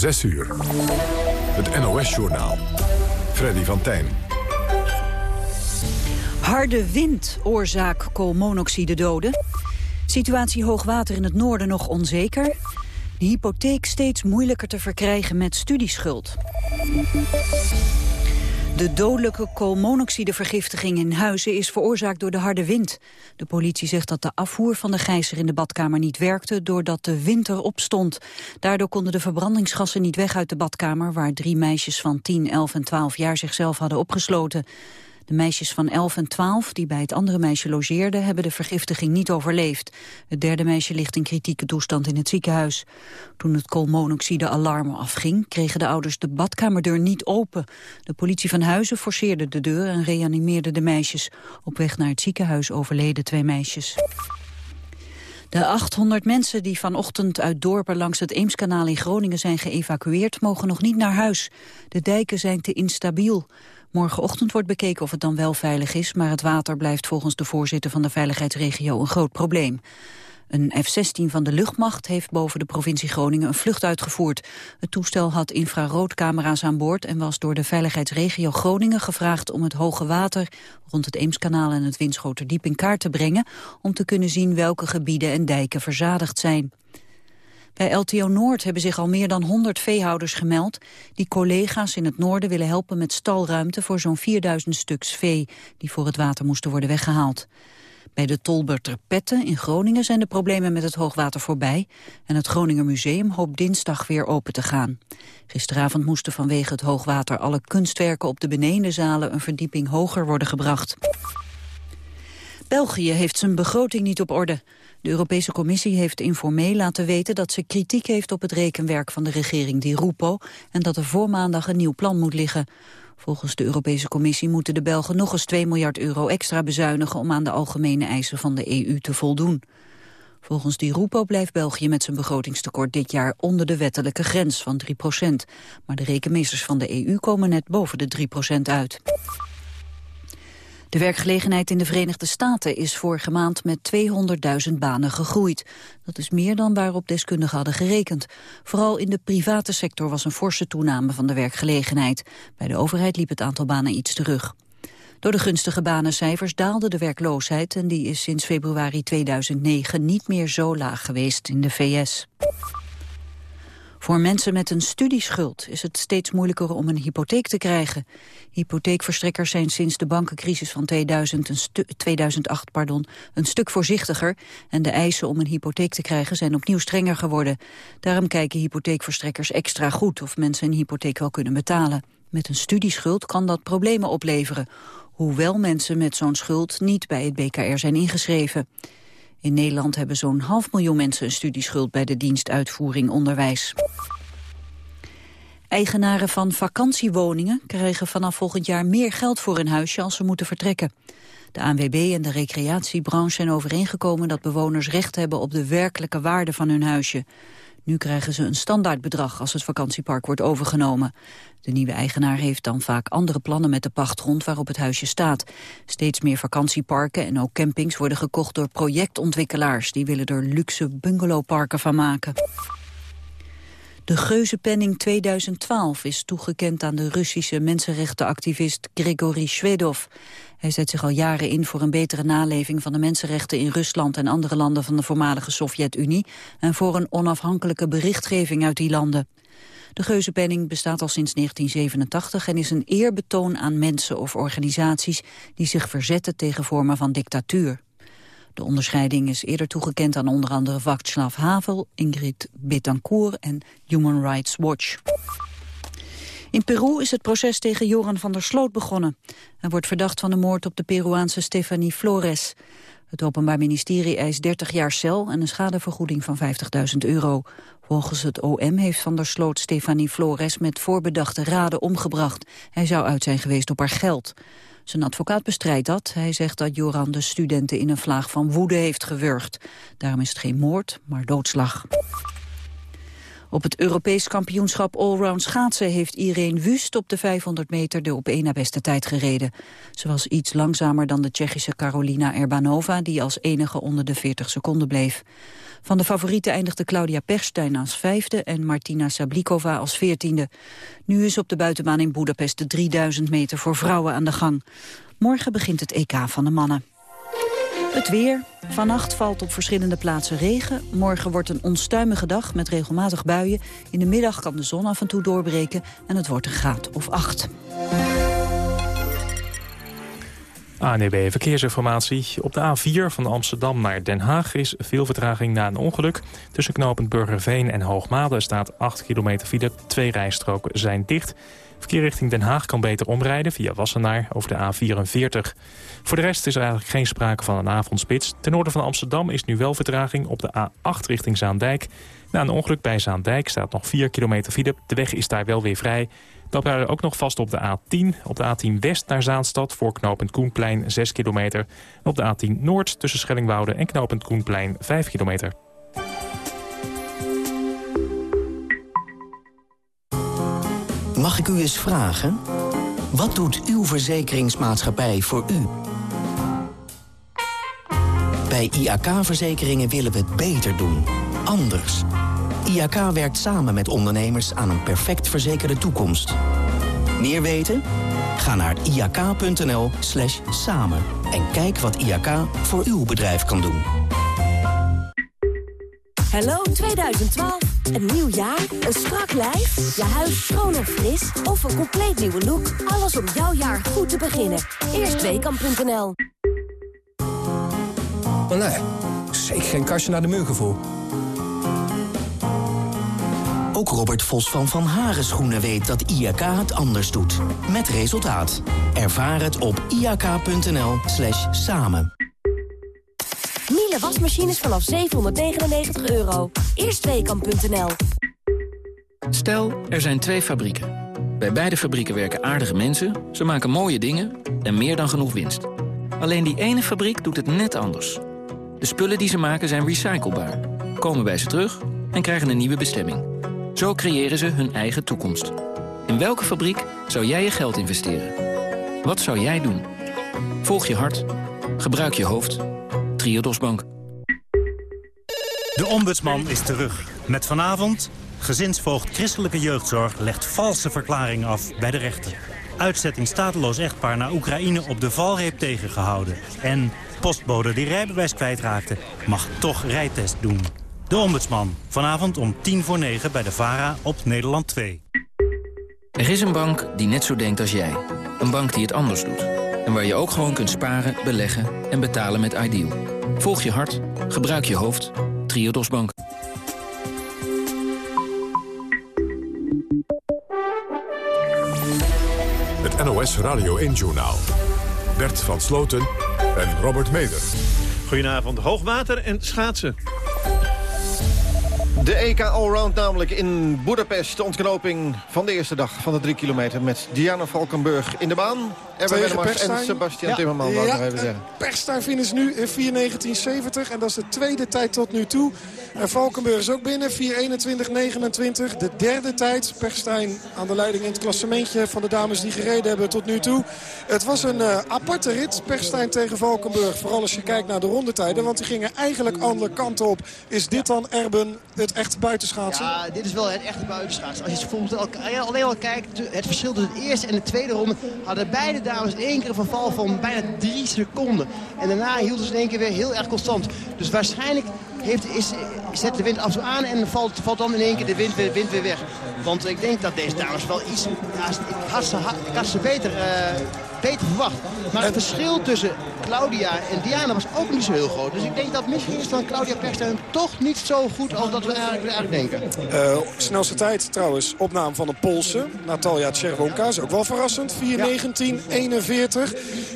6 uur. Het NOS-journaal. Freddy van Tijn. Harde wind, oorzaak koolmonoxide doden. Situatie hoogwater in het noorden nog onzeker. De hypotheek steeds moeilijker te verkrijgen met studieschuld. De dodelijke koolmonoxidevergiftiging in Huizen is veroorzaakt door de harde wind. De politie zegt dat de afvoer van de gijzer in de badkamer niet werkte doordat de wind erop stond. Daardoor konden de verbrandingsgassen niet weg uit de badkamer waar drie meisjes van 10, 11 en 12 jaar zichzelf hadden opgesloten. De meisjes van 11 en 12, die bij het andere meisje logeerden, hebben de vergiftiging niet overleefd. Het derde meisje ligt in kritieke toestand in het ziekenhuis. Toen het koolmonoxide-alarm afging, kregen de ouders de badkamerdeur niet open. De politie van Huizen forceerde de deur en reanimeerde de meisjes. Op weg naar het ziekenhuis overleden twee meisjes. De 800 mensen die vanochtend uit dorpen langs het Eemskanaal in Groningen zijn geëvacueerd, mogen nog niet naar huis. De dijken zijn te instabiel. Morgenochtend wordt bekeken of het dan wel veilig is, maar het water blijft volgens de voorzitter van de veiligheidsregio een groot probleem. Een F-16 van de luchtmacht heeft boven de provincie Groningen een vlucht uitgevoerd. Het toestel had infraroodcamera's aan boord en was door de veiligheidsregio Groningen gevraagd om het hoge water rond het Eemskanaal en het Winschoterdiep in kaart te brengen om te kunnen zien welke gebieden en dijken verzadigd zijn. Bij LTO Noord hebben zich al meer dan 100 veehouders gemeld... die collega's in het noorden willen helpen met stalruimte... voor zo'n 4000 stuks vee die voor het water moesten worden weggehaald. Bij de Tolberter Petten in Groningen zijn de problemen met het hoogwater voorbij... en het Groninger Museum hoopt dinsdag weer open te gaan. Gisteravond moesten vanwege het hoogwater alle kunstwerken op de benedenzalen... een verdieping hoger worden gebracht. België heeft zijn begroting niet op orde. De Europese Commissie heeft informeel laten weten dat ze kritiek heeft op het rekenwerk van de regering Di Rupo en dat er voor maandag een nieuw plan moet liggen. Volgens de Europese Commissie moeten de Belgen nog eens 2 miljard euro extra bezuinigen om aan de algemene eisen van de EU te voldoen. Volgens Di Rupo blijft België met zijn begrotingstekort dit jaar onder de wettelijke grens van 3 procent. Maar de rekenmeesters van de EU komen net boven de 3 procent uit. De werkgelegenheid in de Verenigde Staten is vorige maand met 200.000 banen gegroeid. Dat is meer dan waarop deskundigen hadden gerekend. Vooral in de private sector was een forse toename van de werkgelegenheid. Bij de overheid liep het aantal banen iets terug. Door de gunstige banencijfers daalde de werkloosheid... en die is sinds februari 2009 niet meer zo laag geweest in de VS. Voor mensen met een studieschuld is het steeds moeilijker om een hypotheek te krijgen. Hypotheekverstrekkers zijn sinds de bankencrisis van 2000 een 2008 pardon, een stuk voorzichtiger en de eisen om een hypotheek te krijgen zijn opnieuw strenger geworden. Daarom kijken hypotheekverstrekkers extra goed of mensen een hypotheek wel kunnen betalen. Met een studieschuld kan dat problemen opleveren, hoewel mensen met zo'n schuld niet bij het BKR zijn ingeschreven. In Nederland hebben zo'n half miljoen mensen een studieschuld bij de dienst Uitvoering Onderwijs. Eigenaren van vakantiewoningen krijgen vanaf volgend jaar meer geld voor hun huisje als ze moeten vertrekken. De ANWB en de recreatiebranche zijn overeengekomen dat bewoners recht hebben op de werkelijke waarde van hun huisje. Nu krijgen ze een standaardbedrag als het vakantiepark wordt overgenomen. De nieuwe eigenaar heeft dan vaak andere plannen met de pachtgrond waarop het huisje staat. Steeds meer vakantieparken en ook campings worden gekocht door projectontwikkelaars. Die willen er luxe bungalowparken van maken. De Geuzenpenning 2012 is toegekend aan de Russische mensenrechtenactivist Gregory Shvedov. Hij zet zich al jaren in voor een betere naleving van de mensenrechten in Rusland en andere landen van de voormalige Sovjet-Unie en voor een onafhankelijke berichtgeving uit die landen. De Geuzenpenning bestaat al sinds 1987 en is een eerbetoon aan mensen of organisaties die zich verzetten tegen vormen van dictatuur. De onderscheiding is eerder toegekend aan onder andere Václav Havel, Ingrid Betancourt en Human Rights Watch. In Peru is het proces tegen Joran van der Sloot begonnen. Hij wordt verdacht van de moord op de Peruaanse Stefanie Flores. Het Openbaar Ministerie eist 30 jaar cel en een schadevergoeding van 50.000 euro. Volgens het OM heeft Van der Sloot Stefanie Flores met voorbedachte raden omgebracht. Hij zou uit zijn geweest op haar geld. Zijn advocaat bestrijdt dat. Hij zegt dat Joran de studenten in een vlaag van woede heeft gewurgd. Daarom is het geen moord, maar doodslag. Op het Europees kampioenschap Allround schaatsen heeft Irene Wust op de 500 meter de op één na beste tijd gereden. Ze was iets langzamer dan de Tsjechische Carolina Erbanova, die als enige onder de 40 seconden bleef. Van de favorieten eindigde Claudia Perstijn als vijfde en Martina Sablikova als veertiende. Nu is op de buitenbaan in Boedapest de 3000 meter voor vrouwen aan de gang. Morgen begint het EK van de mannen. Het weer. Vannacht valt op verschillende plaatsen regen. Morgen wordt een onstuimige dag met regelmatig buien. In de middag kan de zon af en toe doorbreken en het wordt een graad of acht. ANEB Verkeersinformatie. Op de A4 van Amsterdam naar Den Haag is veel vertraging na een ongeluk. Tussen knooppunt Burgerveen en Hoogmade staat 8 kilometer file. Twee rijstroken zijn dicht. Verkeer richting Den Haag kan beter omrijden via Wassenaar over de A44. Voor de rest is er eigenlijk geen sprake van een avondspits. Ten noorden van Amsterdam is nu wel vertraging op de A8 richting Zaandijk. Na een ongeluk bij Zaandijk staat nog 4 kilometer file. De weg is daar wel weer vrij. Dat waren ook nog vast op de A10. Op de A10 West naar Zaanstad voor knooppunt Koenplein 6 kilometer. En op de A10 Noord tussen Schellingwoude en knooppunt Koenplein 5 kilometer. Mag ik u eens vragen? Wat doet uw verzekeringsmaatschappij voor u? Bij IAK-verzekeringen willen we het beter doen. Anders. IAK werkt samen met ondernemers aan een perfect verzekerde toekomst. Meer weten? Ga naar iak.nl slash samen en kijk wat IAK voor uw bedrijf kan doen. Hallo 2012. Een nieuw jaar, een strak lijf, je huis schoon en fris of een compleet nieuwe look. Alles om jouw jaar goed te beginnen. Eerstweekam.nl Oh nee, zeker geen kastje naar de muur gevoel. Ook Robert Vos van Van Haren Schoenen weet dat IAK het anders doet. Met resultaat. Ervaar het op iak.nl slash samen. Miele wasmachines vanaf 799 euro. Eerstweekam.nl Stel, er zijn twee fabrieken. Bij beide fabrieken werken aardige mensen, ze maken mooie dingen en meer dan genoeg winst. Alleen die ene fabriek doet het net anders. De spullen die ze maken zijn recyclebaar, komen bij ze terug en krijgen een nieuwe bestemming. Zo creëren ze hun eigen toekomst. In welke fabriek zou jij je geld investeren? Wat zou jij doen? Volg je hart. Gebruik je hoofd. Triodos Bank. De ombudsman is terug. Met vanavond... gezinsvoogd christelijke jeugdzorg legt valse verklaringen af bij de rechter. Uitzetting stateloos echtpaar naar Oekraïne op de valreep tegengehouden. En postbode die rijbewijs kwijtraakte mag toch rijtest doen. De Ombudsman. Vanavond om tien voor negen bij de VARA op Nederland 2. Er is een bank die net zo denkt als jij. Een bank die het anders doet. En waar je ook gewoon kunt sparen, beleggen en betalen met Ideal. Volg je hart, gebruik je hoofd. Triodos Bank. Het NOS Radio 1-journaal. Bert van Sloten en Robert Meder. Goedenavond. Hoogwater en schaatsen. De EK Allround namelijk in Budapest. De ontknoping van de eerste dag van de drie kilometer... met Diana Valkenburg in de baan. Erwin Wennemars en Sebastian ja. Timmerman, ja, nog even zeggen. Finish nu in 4.19.70 en dat is de tweede tijd tot nu toe. En Valkenburg is ook binnen, 4.21.29. De derde tijd, Perstijn aan de leiding in het klassementje van de dames die gereden hebben tot nu toe. Het was een uh, aparte rit, Perstijn tegen Valkenburg. Vooral als je kijkt naar de rondetijden, want die gingen eigenlijk andere kanten op. Is dit dan, Erben, het echte buitenschaatsen? Ja, dit is wel het echte buitenschaatsen. Als je bijvoorbeeld alleen al kijkt, het verschil tussen de eerste en de tweede ronde... hadden beide dames één keer een verval van bijna drie seconden. En daarna hielden ze in één keer weer heel erg constant. Dus waarschijnlijk heeft, is, zet de wind af en aan en valt, valt dan in één keer de wind weer, wind weer weg. Want ik denk dat deze dames wel iets... Ja, ik, had ze, beter, uh, beter verwacht. Maar het verschil tussen Claudia en Diana was ook niet zo heel groot. Dus ik denk dat misschien is dan Claudia Perstijn toch niet zo goed als dat we eigenlijk, eigenlijk denken. Uh, snelste tijd trouwens, opname van de Poolse. Natalia Czerwonka is ook wel verrassend. 4.19.41.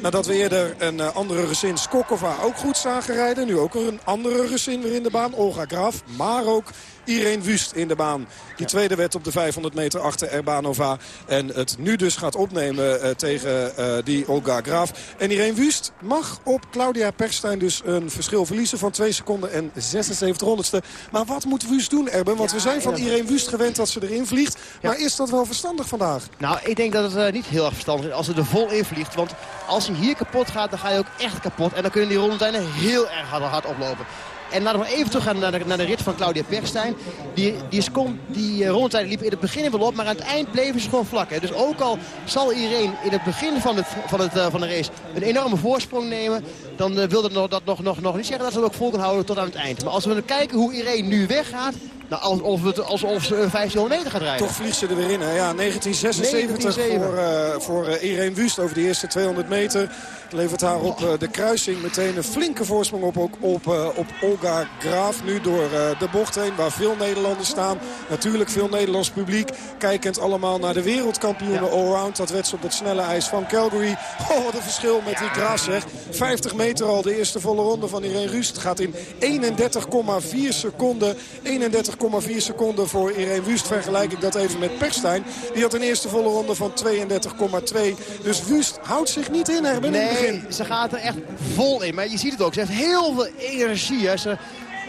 Nadat we eerder een uh, andere gezin Skokova ook goed zagen rijden. Nu ook een andere gezin weer in de baan. Olga Graaf. Maar ook Irene Wust in de baan. Die tweede werd op de 500 meter achter Erbanova. En het nu dus gaat opnemen uh, tegen uh, die Olga Graaf. En Irene Wust mag op Claudia Perstijn dus een verschil verliezen van 2 seconden en 76 honderdste. Maar wat moet Wust doen, Erben? Want we zijn van Irene Wust gewend dat ze erin vliegt. Maar is dat wel verstandig vandaag? Nou, ik denk dat het uh, niet heel erg verstandig is als ze er vol in vliegt. Want als hij hier kapot gaat, dan ga je ook echt kapot. En dan kunnen die rondetijden heel erg hard, hard oplopen. En laten we even teruggaan naar de, naar de rit van Claudia Perstijn. Die, die, is, die uh, rondetijden liepen in het begin wel op, maar aan het eind bleven ze gewoon vlak. Hè. Dus ook al zal iedereen in het begin van, het, van, het, uh, van de race een enorme voorsprong nemen... dan uh, wil dat, nog, dat nog, nog, nog niet zeggen dat ze het ook vol kunnen houden tot aan het eind. Maar als we kijken hoe iedereen nu weggaat... Nou, alsof, het, alsof ze 1500 meter gaat rijden. Toch vliegt ze er weer in. Hè? Ja, 1976 voor, voor uh, Irene Wust over de eerste 200 meter. Levert haar op de kruising meteen een flinke voorsprong op, op, op, op Olga Graaf. Nu door de bocht heen waar veel Nederlanders staan. Natuurlijk veel Nederlands publiek. Kijkend allemaal naar de wereldkampioenen ja. allround. Dat werd ze op het snelle ijs van Calgary. Oh, wat een verschil met die Graaf zeg. 50 meter al de eerste volle ronde van Irene Wust. Gaat in 31,4 seconden. 31 30,4 seconden voor Irene Wust. Vergelijk ik dat even met Perstijn. Die had een eerste volle ronde van 32,2. Dus Wust houdt zich niet in, Herben, nee, in het begin. ze gaat er echt vol in. Maar je ziet het ook. Ze heeft heel veel energie. Hè. Ze,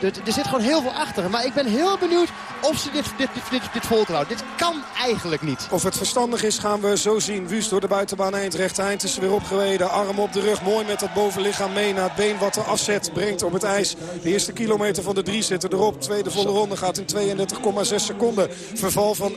er zit gewoon heel veel achter. Maar ik ben heel benieuwd of ze dit, dit, dit, dit. Dit kan eigenlijk niet. Of het verstandig is gaan we zo zien. Wust door de buitenbaan eind. Recht eind is er weer opgereden. Arm op de rug. Mooi met dat bovenlichaam mee naar het been wat de afzet brengt op het ijs. De eerste kilometer van de drie zitten erop. Tweede volle ronde gaat in 32,6 seconden. Verval van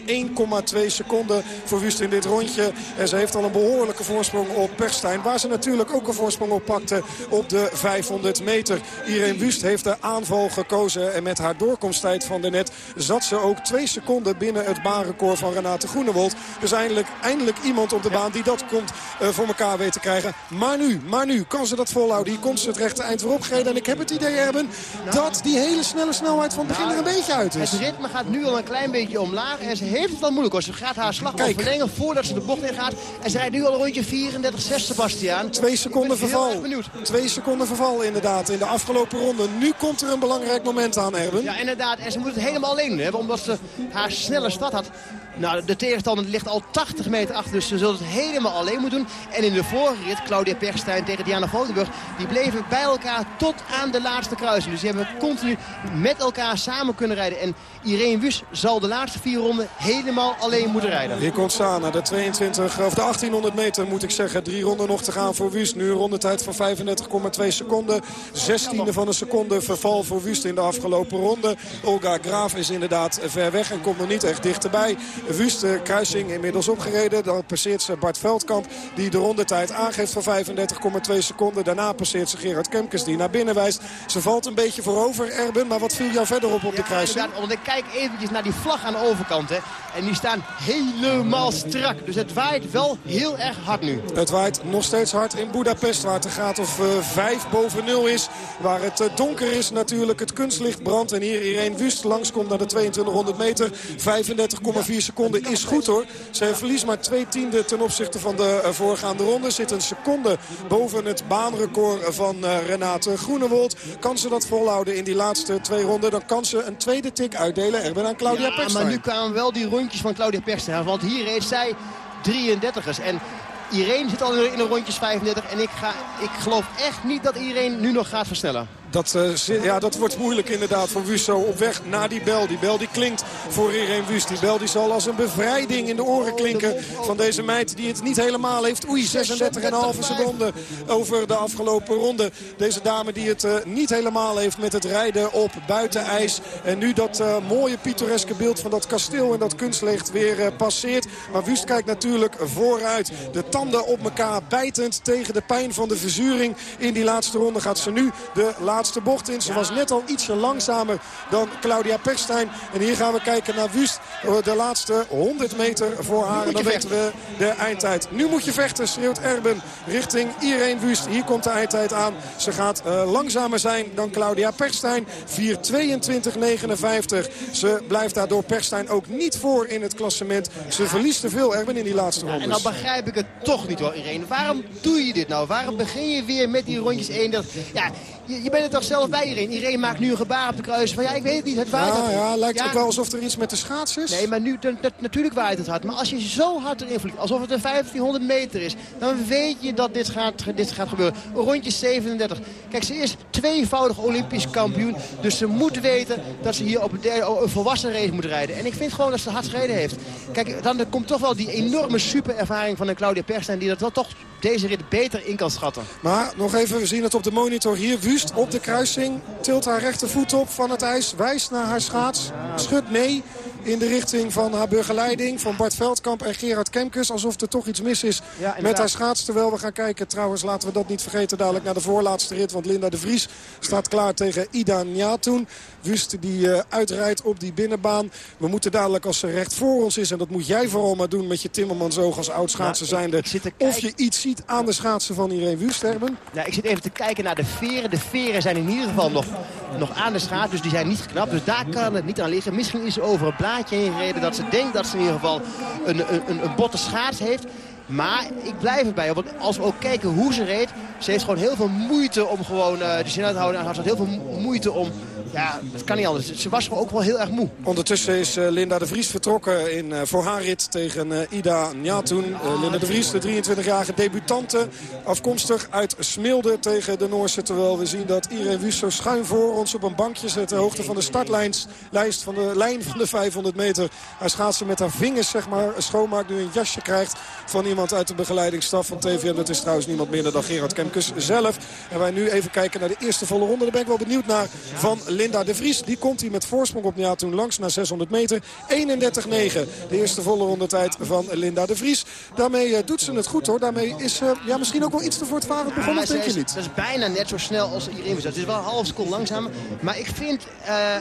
1,2 seconden voor Wust in dit rondje. En ze heeft al een behoorlijke voorsprong op Perstijn. Waar ze natuurlijk ook een voorsprong op pakte op de 500 meter. Irene Wust heeft de aanval gekozen. En met haar doorkomsttijd van de net zat ze ook twee seconden binnen het baanrecord van Renate Groenewold. Dus eindelijk, eindelijk iemand op de baan die dat komt uh, voor elkaar weet te krijgen. Maar nu, maar nu kan ze dat volhouden. Hier komt ze het rechte eind opgereden. En ik heb het idee, Erben, dat die hele snelle snelheid van het begin er een beetje uit is. Het ritme gaat nu al een klein beetje omlaag. En ze heeft het wel moeilijk hoor. Ze gaat haar slag al verlengen voordat ze de bocht in gaat. En ze rijdt nu al een rondje 34-6, Sebastiaan. Twee seconden verval. Twee seconden verval inderdaad in de afgelopen ronde. Nu komt er een belangrijk moment aan, Erben. Ja, inderdaad. En ze moet het helemaal alleen hebben. Omdat ze haar snelle stad had. Nou, de tegenstander ligt al 80 meter achter. Dus ze zullen het helemaal alleen moeten doen. En in de vorige rit, Claudia Perstijn tegen Diana Volenburg... die bleven bij elkaar tot aan de laatste kruising. Dus die hebben continu met elkaar samen kunnen rijden. En Irene Wus zal de laatste vier ronden helemaal alleen moeten rijden. Hier komt Sana, de 22, of de 1800 meter moet ik zeggen. Drie ronden nog te gaan voor Wust. Nu een rondetijd van 35,2 seconden. 16e van een seconde verval voor Wust in de afgelopen ronde. Olga Graaf is inderdaad ver weg en komt nog niet echt dichterbij. Wust kruising inmiddels opgereden. Dan passeert ze Bart Veldkamp die de rondetijd aangeeft van 35,2 seconden. Daarna passeert ze Gerard Kemkes die naar binnen wijst. Ze valt een beetje voorover, Erben. Maar wat viel jou verder op op ja, de kruising? Want ik kijk eventjes naar die vlag aan de overkant. Hè. En die staan helemaal strak. Dus het waait wel heel erg hard nu. Het waait nog steeds hard in Budapest. Waar het een graad of uh, 5 boven nul is. Waar het uh, donker is natuurlijk. Het kunstlicht brandt. En hier Irene Wust langskomt naar de 2200 meter. 35,4 seconden is goed hoor. Ze verliest maar twee tiende ten opzichte van de uh, voorgaande ronde. Zit een seconde boven het baanrecord van uh, Renate Groenewold. Kan ze dat volhouden in die laatste twee ronden. Dan kan ze een tweede tik uitdelen. Er ben aan Claudia ja, maar nu kwamen wel die rondjes van Claudia Perstijn. Want hier heeft zij 33ers. En Irene zit al in de rondjes 35. En ik, ga, ik geloof echt niet dat Irene nu nog gaat versnellen. Dat, uh, ja, dat wordt moeilijk inderdaad voor Wust op weg naar die bel. Die bel die klinkt voor Irene Wust. Die bel die zal als een bevrijding in de oren klinken van deze meid die het niet helemaal heeft. Oei, 36,5 seconden over de afgelopen ronde. Deze dame die het uh, niet helemaal heeft met het rijden op buitenijs. En nu dat uh, mooie pittoreske beeld van dat kasteel en dat kunstlicht weer passeert. Maar Wust kijkt natuurlijk vooruit. De tanden op elkaar bijtend tegen de pijn van de verzuring. In die laatste ronde gaat ze nu de laatste laatste bocht in. Ze was net al ietsje langzamer dan Claudia Perstijn. En hier gaan we kijken naar Wust. De laatste 100 meter voor haar. En dan weten we de eindtijd. Nu moet je vechten, schreeuwt Erben richting Irene Wust. Hier komt de eindtijd aan. Ze gaat uh, langzamer zijn dan Claudia Perstijn. 4.22.59. Ze blijft daardoor Perstijn ook niet voor in het klassement. Ze verliest te veel, Erben, in die laatste rondes. Ja, en dan begrijp ik het toch niet hoor, Irene. Waarom doe je dit nou? Waarom begin je weer met die rondjes 1? Ja, je, je bent er toch zelf bij Irene. Iedereen maakt nu een gebaar op de kruis van ja, ik weet het niet, het waait. Ja, ja lijkt ook wel alsof er iets met de schaats is. Nee, maar nu, natuurlijk waait het hard. Maar als je zo hard erin vliegt, alsof het een 1500 meter is... dan weet je dat dit gaat, dit gaat gebeuren. Rondje 37. Kijk, ze is tweevoudig Olympisch kampioen. Dus ze moet weten dat ze hier op een, een volwassen race moet rijden. En ik vind gewoon dat ze hard gereden heeft. Kijk, dan komt toch wel die enorme superervaring van een Claudia Perstijn... die dat wel toch deze rit beter in kan schatten. Maar nog even, we zien het op de monitor hier. Wust op de kruising, tilt haar rechtervoet op van het ijs, wijst naar haar schaats, schudt nee in de richting van haar begeleiding. Van Bart Veldkamp en Gerard Kemkes. Alsof er toch iets mis is met haar schaats. Terwijl we gaan kijken, trouwens laten we dat niet vergeten dadelijk naar de voorlaatste rit. Want Linda de Vries staat klaar tegen Ida Njatoen. Wust die uh, uitrijdt op die binnenbaan. We moeten dadelijk als ze recht voor ons is. En dat moet jij vooral maar doen met je Timmermans als oud schaatsen zijnde. Of je iets ziet aan de schaatsen van Irene Wust, Herben. Ja, ik zit even te kijken naar de veren. De veren zijn in ieder geval nog, nog aan de schaats. Dus die zijn niet geknapt. Dus daar kan het niet aan liggen. Misschien is ze over het heen gereden dat ze denkt dat ze in ieder geval een, een, een botte schaats heeft. Maar ik blijf erbij. Want als we ook kijken hoe ze reed. Ze heeft gewoon heel veel moeite om gewoon uh, de zin uit te houden. En had heel veel moeite om ja, dat kan niet anders. Ze was ook wel heel erg moe. Ondertussen is uh, Linda de Vries vertrokken in, uh, voor haar rit tegen uh, Ida Njatoen. Linda de Vries, de 23-jarige debutante, afkomstig uit Smilde tegen de Noorse. Terwijl we zien dat Irene Wüst zo schuin voor ons op een bankje zit. De hoogte van de startlijst van de lijn van de 500 meter. Hij schaatsen met haar vingers, zeg maar, schoonmaakt. Nu een jasje krijgt van iemand uit de begeleidingsstaf van TVM. Dat is trouwens niemand minder dan Gerard Kemkes zelf. En wij nu even kijken naar de eerste volle ronde. Daar ben ik wel benieuwd naar van Linda de Vries. Die komt hier met voorsprong op ja, toen langs naar 600 meter. 31-9. De eerste volle rondetijd van Linda de Vries. Daarmee uh, doet ze het goed hoor. Daarmee is uh, ja, misschien ook wel iets te voortvarend begonnen, denk je niet? Dat is bijna net zo snel als Irene was. Het is wel een half seconde langzamer. Maar ik vind, uh,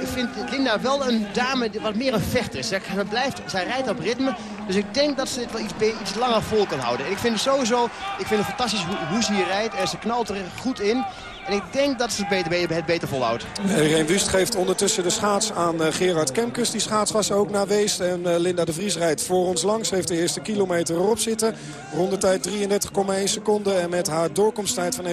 ik vind Linda wel een dame die wat meer een vechter is. Zij, blijft, zij rijdt op ritme. Dus ik denk dat ze dit wel iets, iets langer vol kan houden. En ik vind het sowieso ik vind het fantastisch hoe, hoe ze hier rijdt. En ze knalt er goed in. En ik denk dat ze het beter, volhoudt. Irene Wust geeft ondertussen de schaats aan uh, Gerard Kemkes. Die schaats was ook naar Weest. En uh, Linda de Vries rijdt voor ons langs. Heeft de eerste kilometer erop zitten. Rondetijd 33,1 seconden. En met haar doorkomsttijd van 1.25.19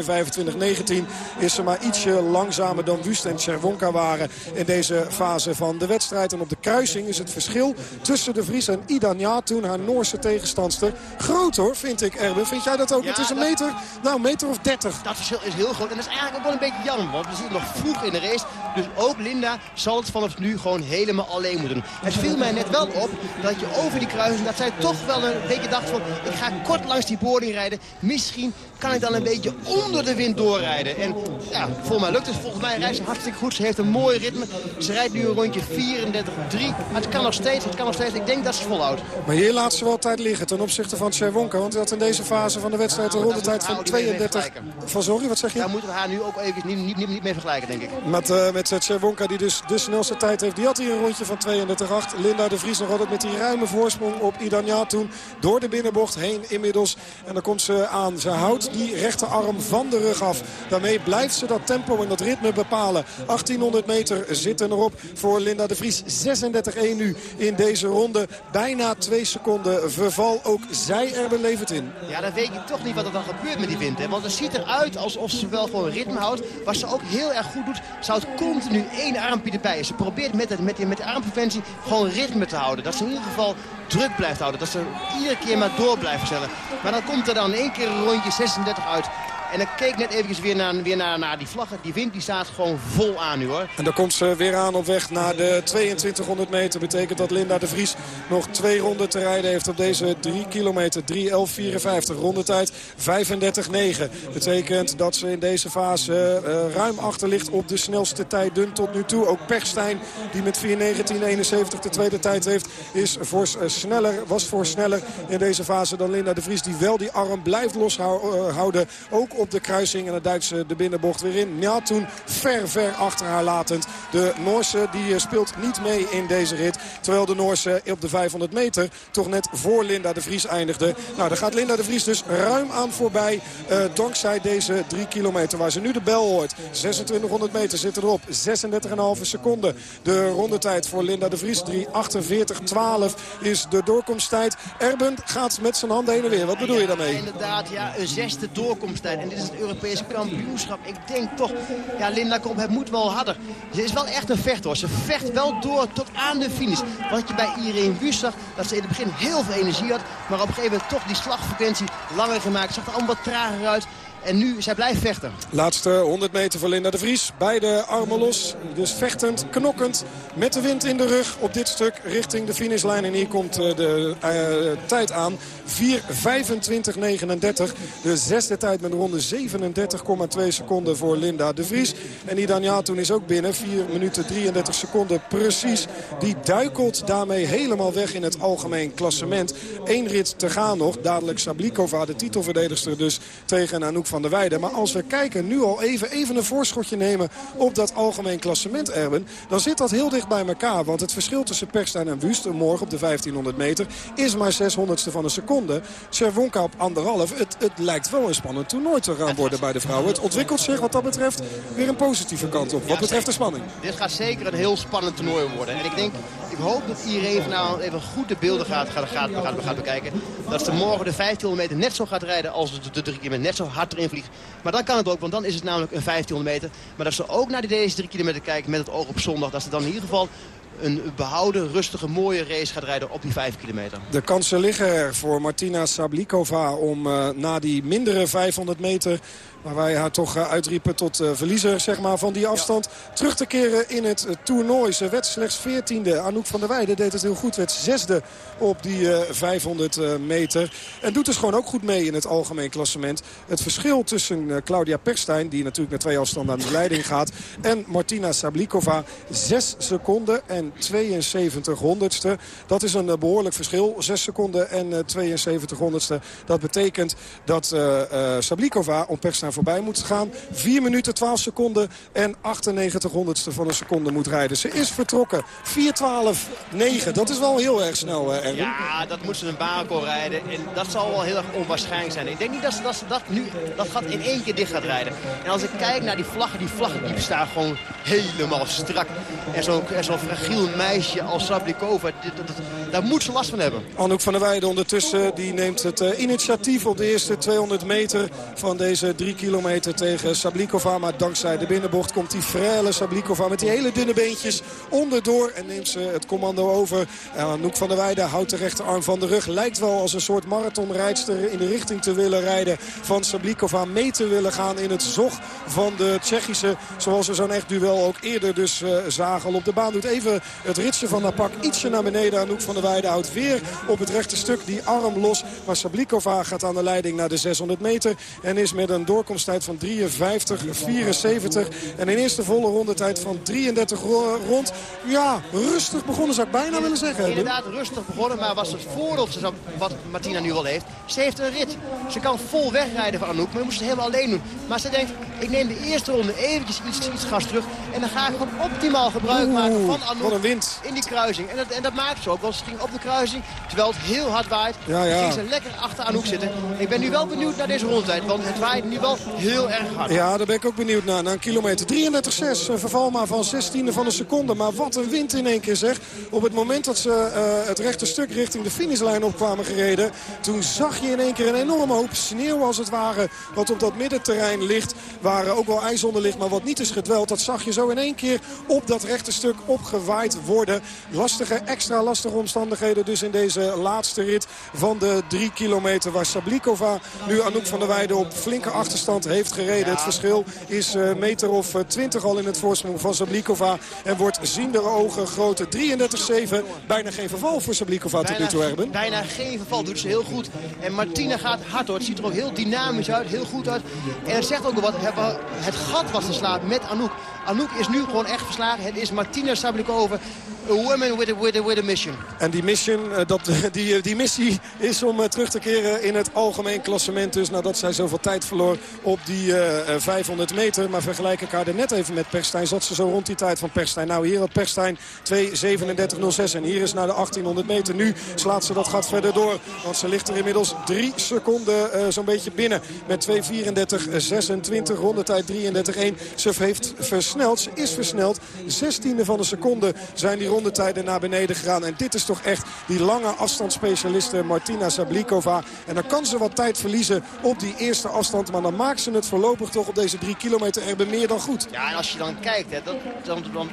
is ze maar ietsje langzamer dan Wust en Cherwonka waren in deze fase van de wedstrijd. En op de kruising is het verschil tussen de Vries en Ida toen haar Noorse tegenstandster, groot hoor, vind ik Erwin. Vind jij dat ook? het is een meter, nou meter of 30. Dat verschil is heel groot. En dat is eigenlijk ook wel een beetje jammer. Want we zitten nog vroeg in de race. Dus ook Linda zal het vanaf nu gewoon helemaal alleen moeten doen. Het viel mij net wel op dat je over die kruising... dat zij toch wel een beetje dacht van... ik ga kort langs die boarding rijden. Misschien kan ik dan een beetje onder de wind doorrijden. En ja, volgens mij lukt het. Volgens mij rijdt ze hartstikke goed. Ze heeft een mooi ritme. Ze rijdt nu een rondje 34-3. Maar het kan nog steeds, het kan nog steeds. Ik denk dat ze volhoudt. Maar hier laat ze wel tijd liggen ten opzichte van Cherwonka. Want hij had in deze fase van de wedstrijd een rondetijd van 32... Van sorry, wat zeg je? Daar moeten we haar nu ook even niet, niet, niet, niet mee vergelijken, denk ik. Met, uh, met Cherwonka, die dus de snelste tijd heeft. Die had hier een rondje van 32-8. Linda de Vries nog altijd met die ruime voorsprong op Idanja toen. Door de binnenbocht heen inmiddels. En dan komt ze aan. Ze houdt die rechterarm van de rug af. Daarmee blijft ze dat tempo en dat ritme bepalen. 1800 meter zitten erop voor Linda de Vries. 36-1 nu in deze ronde. Bijna twee seconden verval. Ook zij er belevend in. Ja, dan weet je toch niet wat er dan gebeurt met die wind. Want het ziet eruit alsof ze wel gewoon ritme houdt. Wat ze ook heel erg goed doet, ze houdt continu één armpje erbij. Ze probeert met, met, met de armpreventie gewoon ritme te houden. Dat ze in ieder geval druk blijft houden. Dat ze iedere keer maar door blijven stellen. Maar dan komt er dan één keer een rondje 36 uit. En ik keek net eventjes weer naar, weer naar, naar die vlaggen. Die wind die staat gewoon vol aan nu hoor. En dan komt ze weer aan op weg naar de 2200 meter. Betekent dat Linda de Vries nog twee ronden te rijden heeft op deze 3 kilometer. 3.11.54. Rondetijd 35.9. Betekent dat ze in deze fase uh, ruim achter ligt op de snelste tijden tot nu toe. Ook Perstijn die met 4.19.71 de tweede tijd heeft. Is voor, uh, sneller, was voor sneller in deze fase dan Linda de Vries. Die wel die arm blijft loshouden. Ook op de kruising. En het Duitse de binnenbocht weer in. Ja, toen ver, ver achter haar latend. De Noorse die eh, speelt niet mee in deze rit. Terwijl de Noorse op de 500 meter toch net voor Linda de Vries eindigde. Nou, daar gaat Linda de Vries dus ruim aan voorbij. Uh, dankzij deze 3 kilometer waar ze nu de bel hoort. 2600 meter zitten erop. 36,5 seconden. De rondetijd voor Linda de Vries. 3.48.12 is de doorkomsttijd. Erben gaat met zijn handen heen en weer. Wat bedoel je daarmee? inderdaad, ja, een zesde doorkomsttijd. Dit is het Europese kampioenschap. Ik denk toch, ja, Linda Kom, het moet wel harder. Ze is wel echt een vechter. Ze vecht wel door tot aan de finish. Wat je bij Irene Wüst zag, dat ze in het begin heel veel energie had. Maar op een gegeven moment toch die slagfrequentie langer gemaakt. Zag er allemaal wat trager uit. En nu, zij blijft vechten. Laatste 100 meter voor Linda de Vries. Beide armen los. Dus vechtend, knokkend. Met de wind in de rug op dit stuk richting de finishlijn. En hier komt eh, de uh, tijd aan. 4.25.39. De zesde tijd met een ronde 37,2 seconden voor Linda de Vries. En Idan toen is ook binnen. 4 minuten 33 seconden precies. Die duikelt daarmee helemaal weg in het algemeen klassement. Eén rit te gaan nog. Dadelijk Sablikova, de titelverdedigster dus tegen Anouk van der Weijden. Maar als we kijken, nu al even, even een voorschotje nemen op dat algemeen klassement, Erben. Dan zit dat heel dicht bij elkaar. Want het verschil tussen Perstijn en Wust morgen op de 1500 meter is maar 600ste van een seconde. Cervonka op anderhalf. Het, het lijkt wel een spannend toernooi te gaan worden bij de vrouwen. Het ontwikkelt zich wat dat betreft weer een positieve kant op. Wat betreft de spanning. Dit gaat zeker een heel spannend toernooi worden. En ik denk, hoop dat iedereen nou even goed de beelden gaat, gaat, bekijken. Dat ze morgen de 1500 meter net zo gaat rijden als de, de drie keer net zo hard erin vliegt. Maar dan kan het ook, want dan is het namelijk een 1500 meter. Maar dat ze ook naar deze drie kilometer kijken met het oog op zondag. Dat ze dan in ieder geval een behouden, rustige, mooie race gaat rijden op die 5 kilometer. De kansen liggen er voor Martina Sablikova om uh, na die mindere 500 meter Waar wij haar toch eh, uitriepen tot uh, verliezer zeg maar, van die afstand. Terug te keren in het toernooi. Ze werd slechts 14e. Anouk van der Weijden deed het heel goed. Werd zesde op die 500 meter. En doet dus gewoon ook goed mee in het algemeen klassement. Het verschil tussen Claudia Perstijn, die natuurlijk met twee afstanden aan de leiding gaat... en Martina Sablikova, 6 seconden en 72 honderdste. Dat is een behoorlijk verschil. 6 seconden en 72 honderdste. Dat betekent dat Sablikova om Perstijn voorbij moet gaan. 4 minuten 12 seconden en 98 honderdste van een seconde moet rijden. Ze is vertrokken. 4-12-9. Dat is wel heel erg snel. Ja, dat moet ze een Baco rijden. En dat zal wel heel erg onwaarschijnlijk zijn. Ik denk niet dat ze dat, nu dat gaat in één keer dicht gaat rijden. En als ik kijk naar die vlaggen, die vlaggen die staan gewoon helemaal strak. En zo'n zo fragiel meisje als Sablikova, daar moet ze last van hebben. Anouk van der Weijden ondertussen die neemt het uh, initiatief op de eerste 200 meter van deze drie kilometer tegen Sablikova. Maar dankzij de binnenbocht komt die frele Sablikova met die hele dunne beentjes onderdoor. En neemt ze het commando over. En Anouk van der Weijden houdt de rechterarm van de rug. Lijkt wel als een soort marathonrijdster in de richting te willen rijden van Sablikova. Mee te willen gaan in het zog van de Tsjechische. Zoals we zo'n echt duel ook eerder dus uh, zagen. Op de baan doet even het ritje van Napak ietsje naar beneden. Anouk van der Weijden houdt weer op het rechte stuk die arm los. Maar Sablikova gaat aan de leiding naar de 600 meter. En is met een door doorkomsttijd van 53, 74. En een eerste volle rondetijd van 33 rond. Ja, rustig begonnen zou ik bijna willen zeggen. Inderdaad, rustig begonnen. Maar was het voordeel wat Martina nu wel heeft. Ze heeft een rit. Ze kan vol wegrijden van Anouk. Maar moest het helemaal alleen doen. Maar ze denkt, ik neem de eerste ronde eventjes iets, iets gas terug. En dan ga ik gewoon optimaal gebruik maken van Anouk een wind. in die kruising. En dat, en dat maakt ze ook. Want ze ging op de kruising, terwijl het heel hard waait. Ja, ja. Ging ze lekker achter Anouk zitten. Ik ben nu wel benieuwd naar deze rondtijd. Want het waait nu wel heel erg hard. Ja, daar ben ik ook benieuwd naar. Na een kilometer 33,6. Een verval maar van 16e van een seconde. Maar wat een wind in één keer zeg. Op het moment dat ze uh, het rechte stuk richting de finishlijn opkwamen gereden. Toen zag je in één keer een enorme hoop sneeuw als het ware. Wat op dat middenterrein ligt. Waar ook wel ijs onder ligt. Maar wat niet is gedweld. Dat zag je zo in één keer op dat rechte stuk opgewaaid worden. Lastige, extra lastige omstandigheden. Dus in deze laatste rit van de drie kilometer. Waar Sablikova nu Anouk van der Weijden op flinke achterstand heeft gereden. Het verschil is uh, meter of 20 al in het voorsprong van Sablikova. En wordt ziender ogen grote 33-7. Bijna geen verval voor Sablikova tot nu toe, Erben. Bijna geen verval, doet ze heel goed. En Martina gaat hard hoor. Het ziet er ook heel dynamisch uit, heel goed uit. En het zegt ook wat, het gat was te slaan met Anouk. Anouk is nu gewoon echt verslagen. Het is Martina Sablikova a woman with a, with a, with a mission. En die, mission, eh, dat, die, eh, die missie is om terug te keren in het algemeen klassement. Dus nadat zij zoveel tijd verloor op die uh, 500 meter. Maar vergelijk ik haar er net even met Perstijn. Zat ze zo rond die tijd van Perstijn. Nou, hier had Perstijn 2.37.06. En hier is naar de 1800 meter. Nu slaat ze dat gat verder door. Want ze ligt er inmiddels drie seconden zo'n beetje binnen. Met 2.34.26. Rondetijd 33.1. Ze heeft versneld. Ze is versneld. 16e van een seconde zijn die rondetijden naar beneden gegaan. En dit is toch echt die lange afstandsspecialiste Martina Sablikova. En dan kan ze wat tijd verliezen op die eerste afstand. Maar dan maakt ze het voorlopig toch op deze drie kilometer er meer dan goed. Ja, en als je dan kijkt, hè, dan, dan,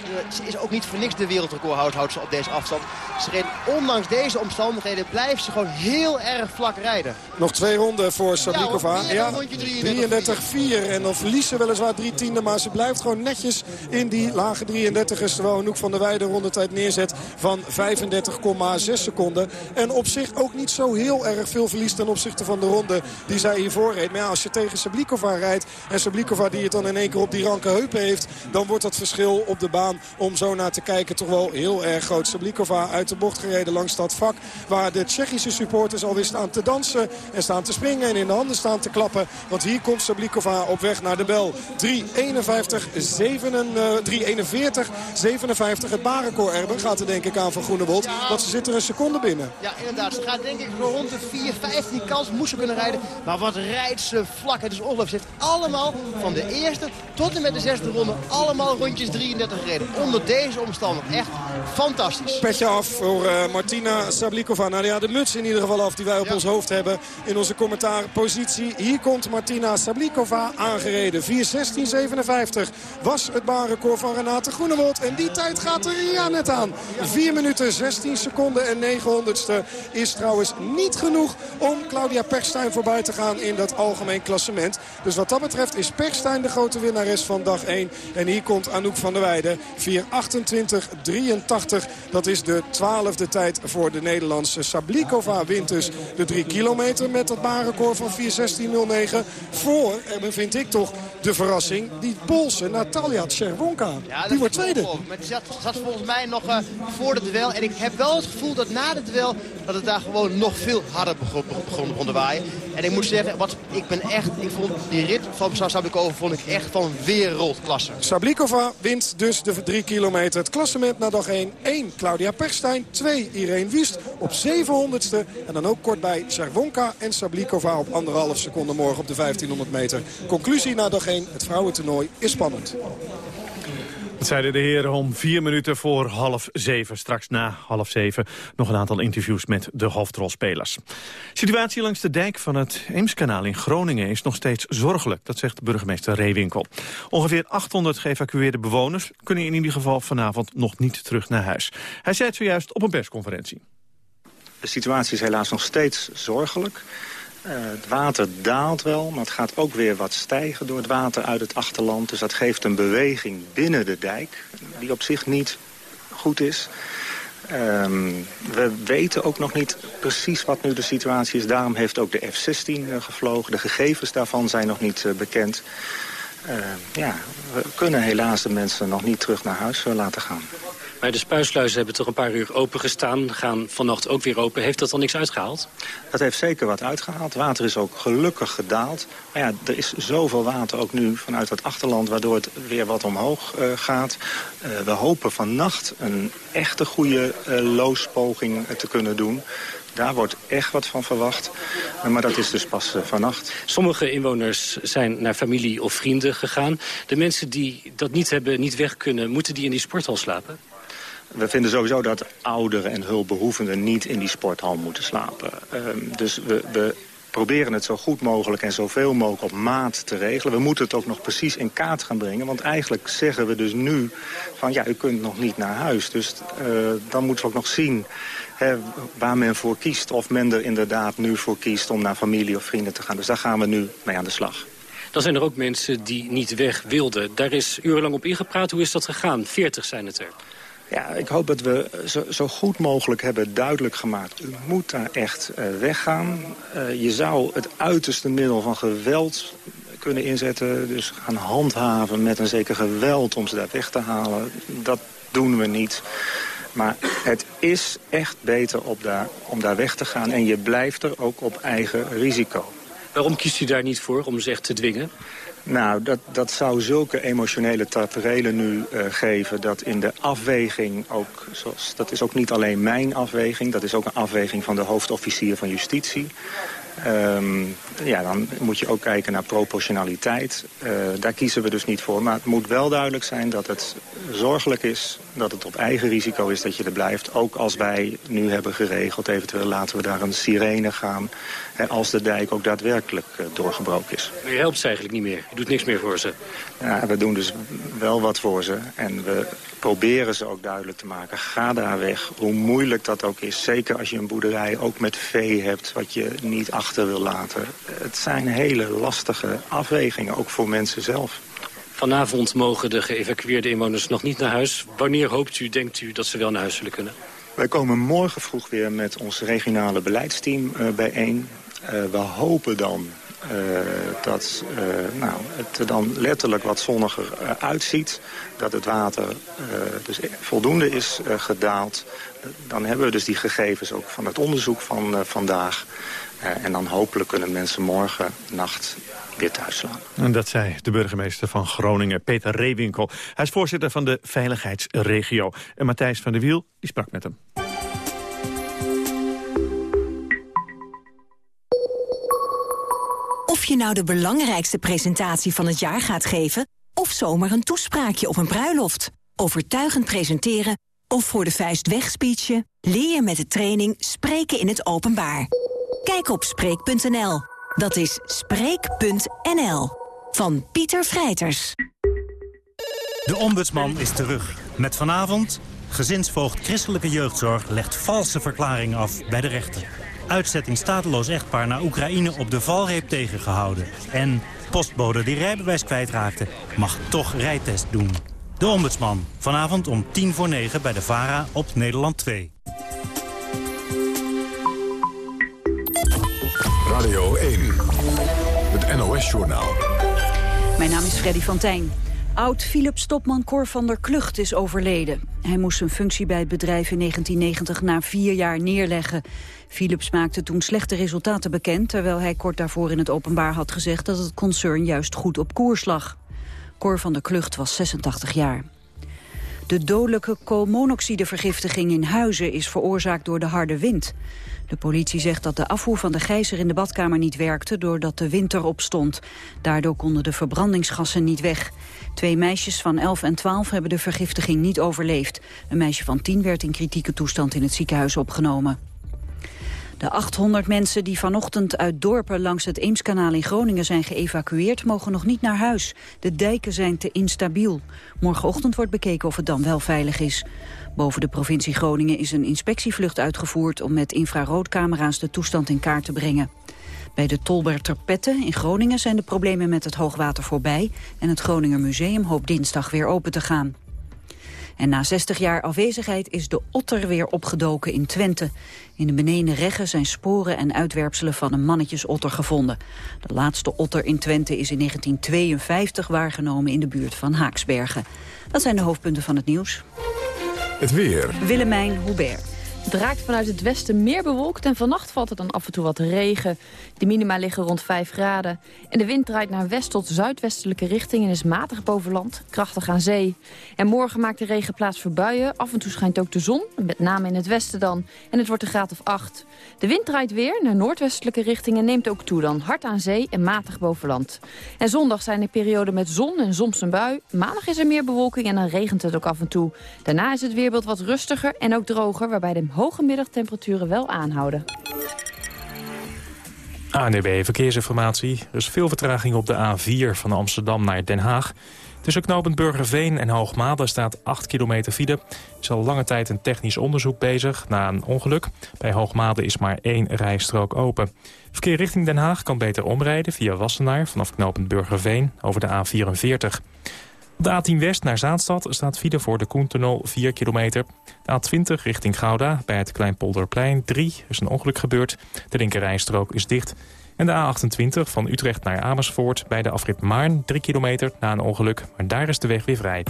is ook niet voor niks de wereldrecord houdt, houdt ze op deze afstand. Ze reed, ondanks deze omstandigheden blijft ze gewoon heel erg vlak rijden. Nog twee ronden voor Sablikova. Ja, 33-4. En dan verliest ze weliswaar drie tienden. Maar ze blijft gewoon netjes in die lage 33ers. Terwijl Anouk van der Weijden rondetijd neerzet van 35,6 seconden. En op zich ook niet zo heel erg veel verliest ten opzichte van de ronde die zij hiervoor reed. Maar ja, als je tegen Sablikova rijdt en Sablikova die het dan in één keer op die ranke heupen heeft... dan wordt dat verschil op de baan om zo naar te kijken toch wel heel erg groot. Sablikova uit de bocht gereden langs dat vak waar de Tsjechische supporters alweer staan te dansen en staan te springen en in de handen staan te klappen. Want hier komt Sablikova op weg naar de bel. 3.51, 3.41, 57. Het barenkoor Erben gaat er denk ik aan van Groenewold. Want ze zit er een seconde binnen. Ja, inderdaad. Ze gaat denk ik rond de 4.15 die kans moest ze kunnen rijden. Maar wat rijdt ze vlak. Het is ongelooflijk. Ze heeft allemaal van de eerste tot en met de zesde ronde allemaal rondjes 33 gereden. Onder deze omstandigheden. Echt fantastisch. Petje af voor uh, Martina Sablikova. Nou ja, de muts in ieder geval af die wij op ons hoofd hebben in onze commentaarpositie. Hier komt Martina Sablikova aangereden. 4.16.57 was het baanrecord van Renate Groenewold. En die tijd gaat er ja net aan. 4 minuten 16 seconden en 900ste is trouwens niet genoeg om Claudia Perstijn voorbij te gaan in dat algemeen klassement. Dus wat dat betreft is Perstijn de grote winnares van dag 1. En hier komt Anouk van der Weijden. 4.28.83. Dat is de twaalfde tijd voor de Nederlandse. Sablikova wint dus de 3 kilometer met dat baanrecord van 4.16.09. Voor, en vind ik toch de verrassing, die Poolse Natalia Czerwonka. die wordt tweede. Maar die zat, zat, volgens mij nog uh, voor de duel. En ik heb wel het gevoel dat na de duel dat het daar gewoon nog veel harder begon, begon, begon te waaien. En ik moet zeggen, wat, ik ben echt, ik vond die rit van Sablikova vond ik echt van wereldklasse. Sablikova wint dus de 3 kilometer. Het klassement na dag 1. 1 Claudia Perstijn, 2 Irene Wust op 700ste. En dan ook kort bij Czerwonka en Sablikova op anderhalf seconde morgen op de 1500 meter. Conclusie na dag 1. Het vrouwentoernooi is spannend. Dat zeiden de heren om vier minuten voor half zeven. Straks na half zeven nog een aantal interviews met de hoofdrolspelers. Situatie langs de dijk van het Eemskanaal in Groningen is nog steeds zorgelijk. Dat zegt burgemeester Reewinkel. Ongeveer 800 geëvacueerde bewoners kunnen in ieder geval vanavond nog niet terug naar huis. Hij zei het zojuist op een persconferentie. De situatie is helaas nog steeds zorgelijk. Uh, het water daalt wel, maar het gaat ook weer wat stijgen door het water uit het achterland. Dus dat geeft een beweging binnen de dijk, die op zich niet goed is. Um, we weten ook nog niet precies wat nu de situatie is. Daarom heeft ook de F-16 uh, gevlogen. De gegevens daarvan zijn nog niet uh, bekend. ja, we kunnen helaas de mensen nog niet terug naar huis laten gaan. Maar de spuisluizen hebben toch een paar uur open gestaan. Gaan vannacht ook weer open. Heeft dat dan niks uitgehaald? Dat heeft zeker wat uitgehaald. Water is ook gelukkig gedaald. Maar ja, er is zoveel water ook nu vanuit het achterland... waardoor het weer wat omhoog uh, gaat. Uh, we hopen vannacht een echte goede uh, loospoging te kunnen doen. Daar wordt echt wat van verwacht. Maar dat is dus pas vannacht. Sommige inwoners zijn naar familie of vrienden gegaan. De mensen die dat niet hebben, niet weg kunnen... moeten die in die sporthal slapen? We vinden sowieso dat ouderen en hulpbehoevenden niet in die sporthal moeten slapen. Um, dus we, we proberen het zo goed mogelijk en zoveel mogelijk op maat te regelen. We moeten het ook nog precies in kaart gaan brengen. Want eigenlijk zeggen we dus nu van ja, u kunt nog niet naar huis. Dus uh, dan moeten we ook nog zien hè, waar men voor kiest. Of men er inderdaad nu voor kiest om naar familie of vrienden te gaan. Dus daar gaan we nu mee aan de slag. Dan zijn er ook mensen die niet weg wilden. Daar is urenlang op ingepraat. Hoe is dat gegaan? 40 zijn het er. Ja, ik hoop dat we zo, goed mogelijk hebben duidelijk gemaakt. U moet daar echt uh, weggaan. Uh, je zou het uiterste middel van geweld kunnen inzetten. Dus gaan handhaven met een zeker geweld om ze daar weg te halen. Dat doen we niet. Maar het is echt beter op daar, om daar weg te gaan. En je blijft er ook op eigen risico. Waarom kiest u daar niet voor om ze echt te dwingen? Nou, dat, dat zou zulke emotionele tafereelen nu uh, geven... dat in de afweging ook... Zoals, dat is ook niet alleen mijn afweging... dat is ook een afweging van de hoofdofficier van justitie. Ehm, ja, dan moet je ook kijken naar proportionaliteit. Uh, daar kiezen we dus niet voor. Maar het moet wel duidelijk zijn dat het zorgelijk is... dat het op eigen risico is dat je er blijft. Ook als wij nu hebben geregeld, eventueel laten we daar een sirene gaan... Als de dijk ook daadwerkelijk uh, doorgebroken is. Maar je helpt ze eigenlijk niet meer. Je doet niks meer voor ze. Ja, we doen dus wel wat voor ze. En we proberen ze ook duidelijk te maken. Ga daar weg. Hoe moeilijk dat ook is. Zeker als je een boerderij ook met vee hebt... wat je niet achter wil laten. Het zijn hele lastige afwegingen, ook voor mensen zelf. Vanavond mogen de geëvacueerde inwoners nog niet naar huis. Wanneer hoopt u, denkt u dat ze wel naar huis zullen kunnen? Wij komen morgen vroeg weer met ons regionale beleidsteam uh, bijeen. Uh, we hopen dan uh, dat uh, nou, het er dan letterlijk wat zonniger uitziet. Dat het water dus voldoende is gedaald. Dan hebben we dus die gegevens ook van het onderzoek van vandaag. en dan hopelijk kunnen mensen morgen nacht weer thuis slaan. En dat zei de burgemeester van Groningen, Peter Reewinkel. Hij is voorzitter van de Veiligheidsregio. En Matthijs van der Wiel die sprak met hem. Je nou de belangrijkste presentatie van het jaar gaat geven... of zomaar een toespraakje op een bruiloft. Overtuigend presenteren of voor de vuist wegspeechen... leer je met de training Spreken in het Openbaar. Kijk op Spreek.nl. Dat is Spreek.nl. Van Pieter Vrijters. De ombudsman is terug. Met vanavond... Gezinsvoogd Christelijke Jeugdzorg legt valse verklaringen af bij de rechter uitzetting stateloos echtpaar naar Oekraïne op de valreep tegengehouden. En postbode die rijbewijs kwijtraakte, mag toch rijtest doen. De Ombudsman, vanavond om tien voor negen bij de VARA op Nederland 2. Radio 1, het NOS-journaal. Mijn naam is Freddy van Tijn. Oud-Philips-topman Cor van der Klucht is overleden. Hij moest zijn functie bij het bedrijf in 1990 na vier jaar neerleggen. Philips maakte toen slechte resultaten bekend... terwijl hij kort daarvoor in het openbaar had gezegd... dat het concern juist goed op koers lag. Cor van der Klucht was 86 jaar. De dodelijke koolmonoxidevergiftiging in Huizen is veroorzaakt door de harde wind. De politie zegt dat de afvoer van de gijzer in de badkamer niet werkte doordat de wind erop stond. Daardoor konden de verbrandingsgassen niet weg. Twee meisjes van 11 en 12 hebben de vergiftiging niet overleefd. Een meisje van 10 werd in kritieke toestand in het ziekenhuis opgenomen. De 800 mensen die vanochtend uit dorpen langs het Eemskanaal in Groningen zijn geëvacueerd, mogen nog niet naar huis. De dijken zijn te instabiel. Morgenochtend wordt bekeken of het dan wel veilig is. Boven de provincie Groningen is een inspectievlucht uitgevoerd om met infraroodcamera's de toestand in kaart te brengen. Bij de Tolberter Petten in Groningen zijn de problemen met het hoogwater voorbij en het Groninger Museum hoopt dinsdag weer open te gaan. En na 60 jaar afwezigheid is de otter weer opgedoken in Twente. In de beneden reggen zijn sporen en uitwerpselen van een mannetjesotter gevonden. De laatste otter in Twente is in 1952 waargenomen in de buurt van Haaksbergen. Dat zijn de hoofdpunten van het nieuws. Het weer. Willemijn Hubert. Het raakt vanuit het westen meer bewolkt en vannacht valt er dan af en toe wat regen. De minima liggen rond 5 graden. En de wind draait naar west tot zuidwestelijke richting en is matig boven land, krachtig aan zee. En morgen maakt de regen plaats voor buien. Af en toe schijnt ook de zon, met name in het westen dan. En het wordt een graad of 8. De wind draait weer naar noordwestelijke richting en neemt ook toe dan. Hard aan zee en matig boven land. En zondag zijn er perioden met zon en soms een bui. Maandag is er meer bewolking en dan regent het ook af en toe. Daarna is het weerbeeld wat rustiger en ook droger, waarbij de hoge middagtemperaturen wel aanhouden. ANDB Verkeersinformatie. Er is veel vertraging op de A4 van Amsterdam naar Den Haag. Tussen knooppunt Burgerveen en Hoogmade staat 8 kilometer file. Er is al lange tijd een technisch onderzoek bezig na een ongeluk. Bij Hoogmade is maar één rijstrook open. Verkeer richting Den Haag kan beter omrijden via Wassenaar... vanaf knooppunt Burgerveen over de A44. Op de A10 West naar Zaanstad staat file voor de Koentunnel 4 kilometer. De A20 richting Gouda bij het Kleinpolderplein 3 is een ongeluk gebeurd. De linkerrijstrook is dicht. En de A28 van Utrecht naar Amersfoort bij de afrit Maarn 3 kilometer na een ongeluk. Maar daar is de weg weer vrij.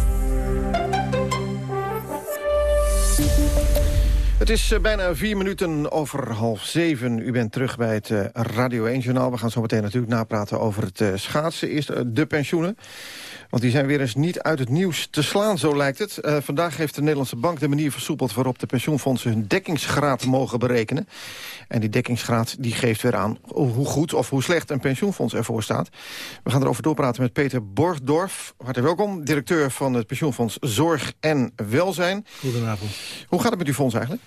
Het is eh, bijna vier minuten over half zeven. U bent terug bij het uh, Radio 1-journaal. We gaan zo meteen natuurlijk napraten over het uh, schaatsen. Eerst de pensioenen. Want die zijn weer eens niet uit het nieuws te slaan, zo lijkt het. Uh, vandaag heeft de Nederlandse Bank de manier versoepeld... waarop de pensioenfondsen hun dekkingsgraad mogen berekenen. En die dekkingsgraad die geeft weer aan hoe goed of hoe slecht een pensioenfonds ervoor staat. We gaan erover doorpraten met Peter Borgdorf. Hartelijk welkom, directeur van het pensioenfonds Zorg en Welzijn. Goedenavond. Hoe gaat het met uw fonds eigenlijk?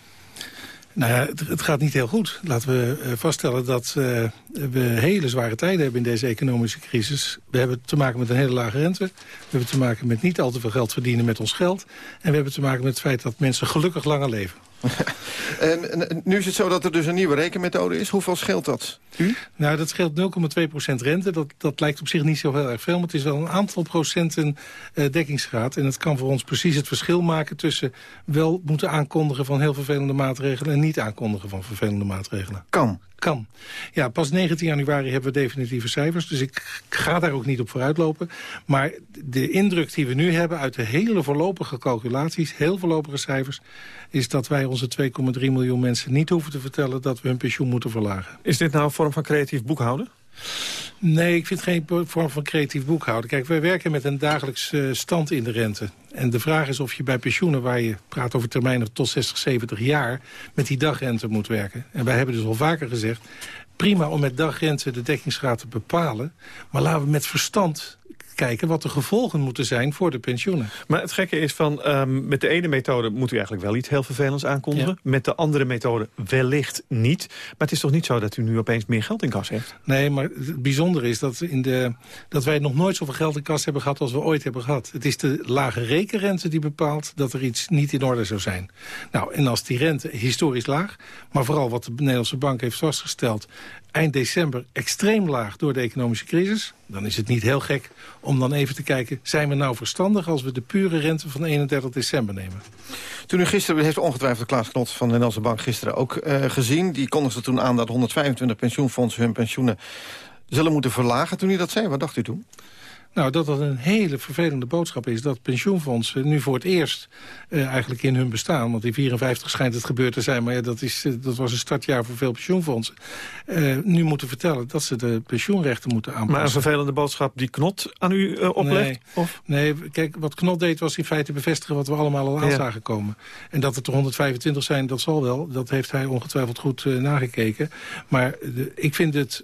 Nou ja, het, gaat niet heel goed. Laten we uh, vaststellen dat uh, we hele zware tijden hebben in deze economische crisis. We hebben te maken met een hele lage rente. We hebben te maken met niet al te veel geld verdienen met ons geld. En we hebben te maken met het feit dat mensen gelukkig langer leven. en, nu is het zo dat er dus een nieuwe rekenmethode is. Hoeveel scheelt dat u? Nou, dat scheelt 0,2% rente. Dat, dat lijkt op zich niet zo heel erg veel. Maar het is wel een aantal procenten uh, dekkingsgraad. En het kan voor ons precies het verschil maken tussen wel moeten aankondigen van heel vervelende maatregelen... en niet aankondigen van vervelende maatregelen. Kan? Kan. Ja, pas 19 januari hebben we definitieve cijfers. Dus ik ga daar ook niet op vooruitlopen. Maar de indruk die we nu hebben uit de hele voorlopige calculaties... heel voorlopige cijfers is dat wij onze 2,3 miljoen mensen niet hoeven te vertellen... dat we hun pensioen moeten verlagen. Is dit nou een vorm van creatief boekhouden? Nee, ik vind geen vorm van creatief boekhouden. Kijk, wij werken met een dagelijks uh, stand in de rente. En de vraag is of je bij pensioenen, waar je praat over termijnen tot 60, 70 jaar... met die dagrente moet werken. En wij hebben dus al vaker gezegd... prima om met dagrente de dekkingsgraad te bepalen... maar laten we met verstand kijken wat de gevolgen moeten zijn voor de pensioenen. Maar het gekke is van, um, met de ene methode moet u eigenlijk wel iets heel vervelends aankondigen. Met de andere methode wellicht niet. Maar het is toch niet zo dat u nu opeens meer geld in kas heeft? Nee, maar het bijzondere is dat, in de, dat wij nog nooit zoveel geld in kas hebben gehad als we ooit hebben gehad. Het is de lage rekenrente die bepaalt dat er iets niet in orde zou zijn. Nou, en als die rente historisch laag, maar vooral wat de Nederlandse bank heeft vastgesteld eind december extreem laag door de economische crisis... dan is het niet heel gek om dan even te kijken... zijn we nou verstandig als we de pure rente van 31 december nemen? Toen u gisteren, heeft ongetwijfeld Klaas Knot van de Nederlandse Bank gisteren ook uh, gezien... die kondigde toen aan dat 125 pensioenfondsen hun pensioenen zullen moeten verlagen. Toen u dat zei, wat dacht u toen? Nou, dat dat een hele vervelende boodschap is. Dat pensioenfondsen nu voor het eerst uh, eigenlijk in hun bestaan... want in 54 schijnt het gebeurd te zijn... maar ja, dat, is, uh, dat was een startjaar voor veel pensioenfondsen... Uh, nu moeten vertellen dat ze de pensioenrechten moeten aanpassen. Maar een vervelende boodschap die Knot aan u oplegt? Nee, of? nee, kijk, wat Knot deed was in feite bevestigen... wat we allemaal al aan zagen komen. En dat het er 125 zijn, dat zal wel. Dat heeft hij ongetwijfeld goed nagekeken. Maar de, ik vind het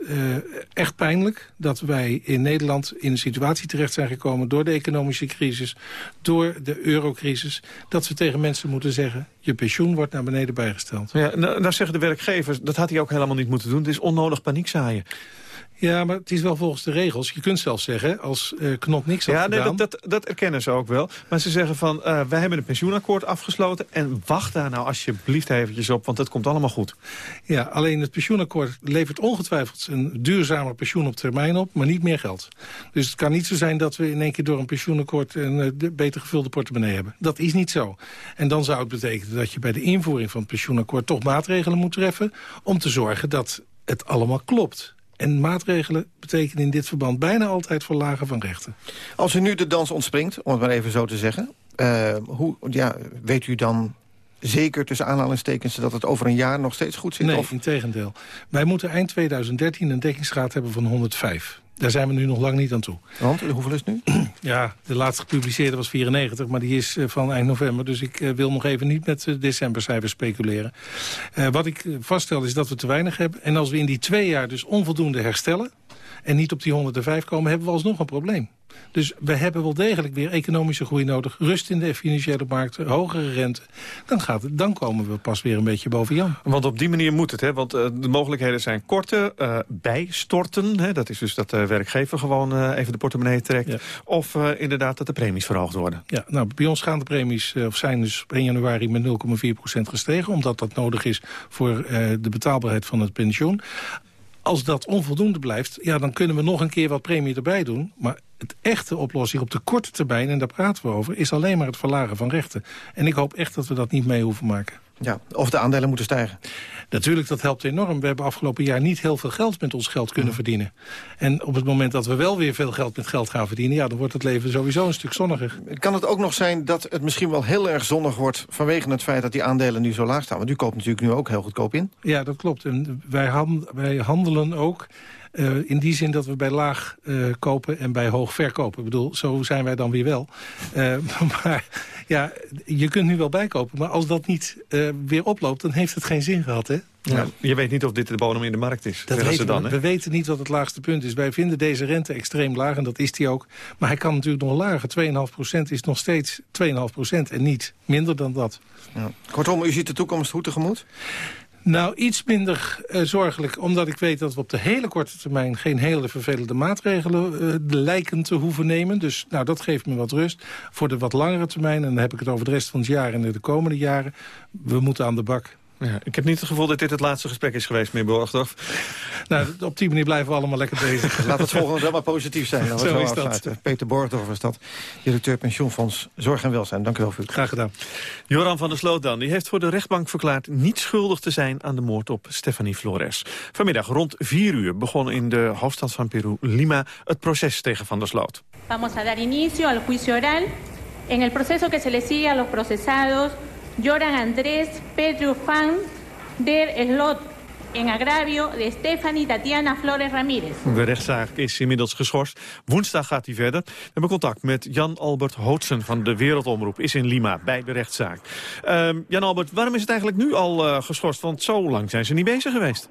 echt pijnlijk dat wij in Nederland in een situatie terecht zijn gekomen... door de economische crisis, door de eurocrisis... dat we tegen mensen moeten zeggen... je pensioen wordt naar beneden bijgesteld. Ja, nou, nou zeggen de werkgevers, dat had hij ook helemaal niet moeten doen. Het is onnodig paniek zaaien. Ja, maar het is wel volgens de regels. Je kunt zelfs zeggen, als uh, Knop niks had ja, gedaan... Ja, dat, dat, dat, erkennen ze ook wel. Maar ze zeggen van, uh, wij hebben een pensioenakkoord afgesloten... en wacht daar nou alsjeblieft eventjes op, want het komt allemaal goed. Ja, alleen het pensioenakkoord levert ongetwijfeld... een duurzamer pensioen op termijn op, maar niet meer geld. Dus het kan niet zo zijn dat we in één keer door een pensioenakkoord... een uh, beter gevulde portemonnee hebben. Dat is niet zo. En dan zou het betekenen dat je bij de invoering van het pensioenakkoord... toch maatregelen moet treffen om te zorgen dat het allemaal klopt. En maatregelen betekenen in dit verband bijna altijd verlagen van rechten. Als u nu de dans ontspringt, om het maar even zo te zeggen... Uh, hoe, ja, weet u dan zeker tussen aanhalingstekens dat het over een jaar nog steeds goed zit? Nee, of? in tegendeel. Wij moeten eind 2013 een dekkingsgraad hebben van 105. Daar zijn we nu nog lang niet aan toe. Want, hoeveel is het nu? Ja, de laatste gepubliceerde was 94, maar die is van eind november. Dus ik wil nog even niet met decembercijfers speculeren. Uh, wat ik vaststel is dat we te weinig hebben. En als we in die twee jaar dus onvoldoende herstellen... en niet op die 105 komen, hebben we alsnog een probleem. Dus we hebben wel degelijk weer economische groei nodig. Rust in de financiële markt, hogere rente. Dan, gaat het, dan komen we pas weer een beetje boven Jan. Want op die manier moet het. Hè? Want uh, de mogelijkheden zijn korte, uh, bijstorten. Hè? Dat is dus dat de werkgever gewoon even de portemonnee trekt. Ja. Of inderdaad dat de premies verhoogd worden. Ja, nou, bij ons gaan de premies, of zijn dus op 1 januari met 0,4% gestegen. Omdat dat nodig is voor de betaalbaarheid van het pensioen. Als dat onvoldoende blijft, ja, dan kunnen we nog een keer wat premie erbij doen. Maar het echte oplossing op de korte termijn, en daar praten we over... is alleen maar het verlagen van rechten. En ik hoop echt dat we dat niet mee hoeven maken. Ja, of de aandelen moeten stijgen. Natuurlijk, dat helpt enorm. We hebben afgelopen jaar niet heel veel geld met ons geld kunnen verdienen. En op het moment dat we wel weer veel geld met geld gaan verdienen... ja, dan wordt het leven sowieso een stuk zonniger. Kan het ook nog zijn dat het misschien wel heel erg zonnig wordt... vanwege het feit dat die aandelen nu zo laag staan? Want u koopt natuurlijk nu ook heel goedkoop in. Ja, dat klopt. En wij, wij handelen ook uh, in die zin dat we bij laag uh, kopen en bij hoog verkopen. Ik bedoel, zo zijn wij dan weer wel. Uh, maar ja, je kunt nu wel bijkopen. Maar als dat niet weer oploopt, dan heeft het geen zin gehad, hè? Ja. je weet niet of dit de bodem in de markt is. Dat weten dan, we. we weten niet wat het laagste punt is. Wij vinden deze rente extreem laag en dat is die ook. Maar hij kan natuurlijk nog lager. 2,5% is nog steeds 2,5% en niet minder dan dat. Ja. Kortom, u ziet de toekomst goed tegemoet? Nou, iets minder uh, zorgelijk, omdat ik weet dat we op de hele korte termijn... geen hele vervelende maatregelen uh, lijken te hoeven nemen. Dus nou, dat geeft me wat rust. Voor de wat langere termijn, en dan heb ik het over de rest van het jaar... en de komende jaren, we moeten aan de bak. Ja, ik heb niet het gevoel dat dit het laatste gesprek is geweest, meneer Borgdorf. Nou, op die manier blijven we allemaal lekker bezig. Laat het volgende wel maar positief zijn. Dan zo is dat. Peter Borgdorf is dat, directeur pensioenfonds Zorg en Welzijn. Dank u wel voor u. Graag gedaan. Joran van der Sloot dan, die heeft voor de rechtbank verklaard... niet schuldig te zijn aan de moord op Stephanie Flores. Vanmiddag rond 4 uur begon in de hoofdstad van Peru, Lima... het proces tegen Van der Sloot. Vamos a dar inicio al juicio oral. En el proceso que se le sigue a los procesados Joran Andrés Pedro Fan der Slot in agravio de Stefanie Tatiana Flores Ramirez. De rechtszaak is inmiddels geschorst. Woensdag gaat hij verder. We hebben contact met Jan-Albert Hootsen van de Wereldomroep. Is in Lima bij de rechtszaak. Uh, Jan-Albert, waarom is het eigenlijk nu al uh, geschorst? Want zo lang zijn ze niet bezig geweest.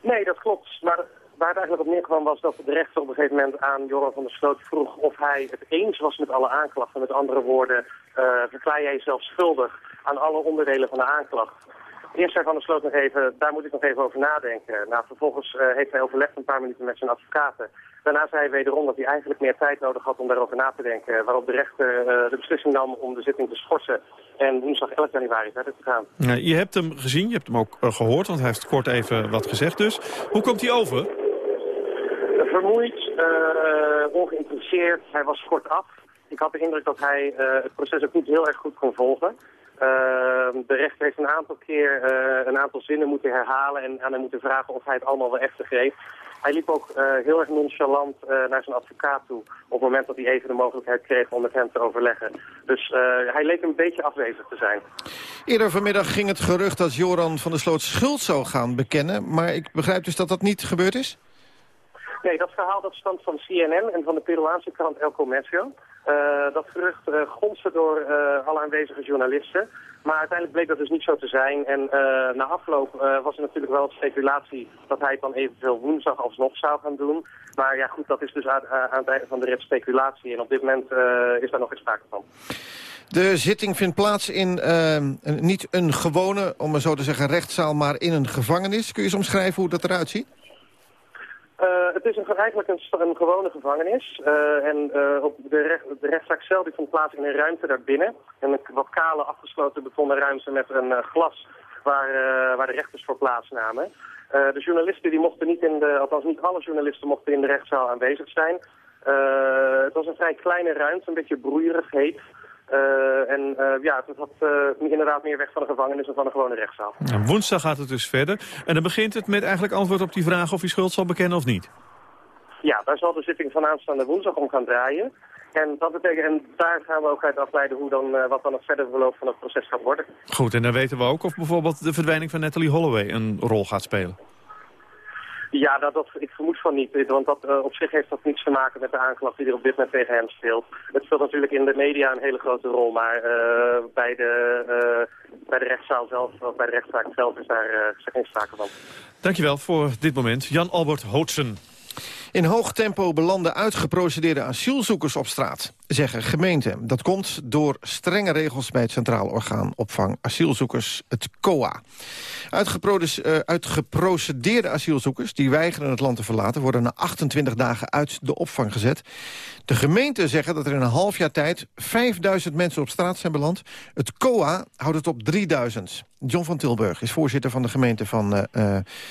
Nee, dat klopt. Maar waar het eigenlijk op neerkwam was dat de rechter op een gegeven moment aan Joran van der Sloot vroeg of hij het eens was met alle aanklachten. Met andere woorden, uh, verklaar jij jezelf schuldig aan alle onderdelen van de aanklacht. Eerst zei Van der Sloot nog even, daar moet ik nog even over nadenken. Nou, vervolgens uh, heeft hij overlegd een paar minuten met zijn advocaten. Daarna zei hij wederom dat hij eigenlijk meer tijd nodig had om daarover na te denken. Waarop de rechter uh, de beslissing nam om de zitting te schorsen en woensdag 11 januari verder te gaan. Ja, je hebt hem gezien, je hebt hem ook uh, gehoord, want hij heeft kort even wat gezegd dus. Hoe komt hij over? Vermoeid, ongeïnteresseerd, hij was kort af. Ik had de indruk dat hij het proces ook niet heel erg goed kon volgen. Uh, de rechter heeft een aantal keer uh, een aantal zinnen moeten herhalen en aan hem moeten vragen of hij het allemaal wel echt begreep. Hij liep ook uh, heel erg nonchalant naar zijn advocaat toe op het moment dat hij even de mogelijkheid kreeg om met hem te overleggen. Dus hij leek een beetje afwezig te zijn. Eerder vanmiddag ging het gerucht dat Joran van der Sloot schuld zou gaan bekennen, maar ik begrijp dus dat dat niet gebeurd is? Nee, dat verhaal dat stamt van CNN en van de Peruaanse krant El Comercio. Uh, dat gerucht uh, gonste door uh, alle aanwezige journalisten. Maar uiteindelijk bleek dat dus niet zo te zijn. En na afloop was er natuurlijk wel speculatie dat hij het dan eventueel woensdag alsnog zou gaan doen. Maar ja goed, dat is dus aan, het einde van de rit speculatie. En op dit moment is daar nog geen sprake van. De zitting vindt plaats in niet een gewone, om maar zo te zeggen, rechtszaal, maar in een gevangenis. Kun je eens omschrijven hoe dat eruit ziet? Uh, het is eigenlijk een, gewone gevangenis. Uh, en uh, op de, recht, de rechtszaak zelf die vond plaats in een ruimte daarbinnen. En een wat kale afgesloten betonnen ruimte met een glas waar, waar de rechters voor plaatsnamen. de journalisten die mochten niet in de, althans niet alle journalisten mochten in de rechtszaal aanwezig zijn. het was een vrij kleine ruimte, een beetje broeierig, heet. Uh, en uh, ja, het had uh, inderdaad meer weg van de gevangenis dan van een gewone rechtszaal. En woensdag gaat het dus verder. En dan begint het met eigenlijk antwoord op die vraag of hij schuld zal bekennen of niet. Ja, daar zal de zitting van aanstaande woensdag om gaan draaien. En, dat betekent, en daar gaan we ook uit afleiden hoe dan, wat dan het verdere verloop van het proces gaat worden. Goed, en dan weten we ook of bijvoorbeeld de verdwijning van Natalie Holloway een rol gaat spelen. Ja, dat, dat, ik vermoed van niet. Want dat, uh, op zich heeft dat niets te maken met de aanklacht die er op dit moment tegen hem speelt. Het speelt natuurlijk in de media een hele grote rol. Maar uh, bij, de, uh, bij de rechtszaal zelf, bij de rechtszaak zelf, is daar, geen sprake van. Dankjewel voor dit moment. Jan-Albert Hootsen. In hoog tempo belanden uitgeprocedeerde asielzoekers op straat, zeggen gemeenten. Dat komt door strenge regels bij het Centraal Orgaan Opvang Asielzoekers, het COA. Uh, uitgeprocedeerde asielzoekers die weigeren het land te verlaten... worden na 28 dagen uit de opvang gezet. De gemeenten zeggen dat er in een half jaar tijd 5000 mensen op straat zijn beland. Het COA houdt het op 3000. John van Tilburg is voorzitter van de gemeente, van, uh,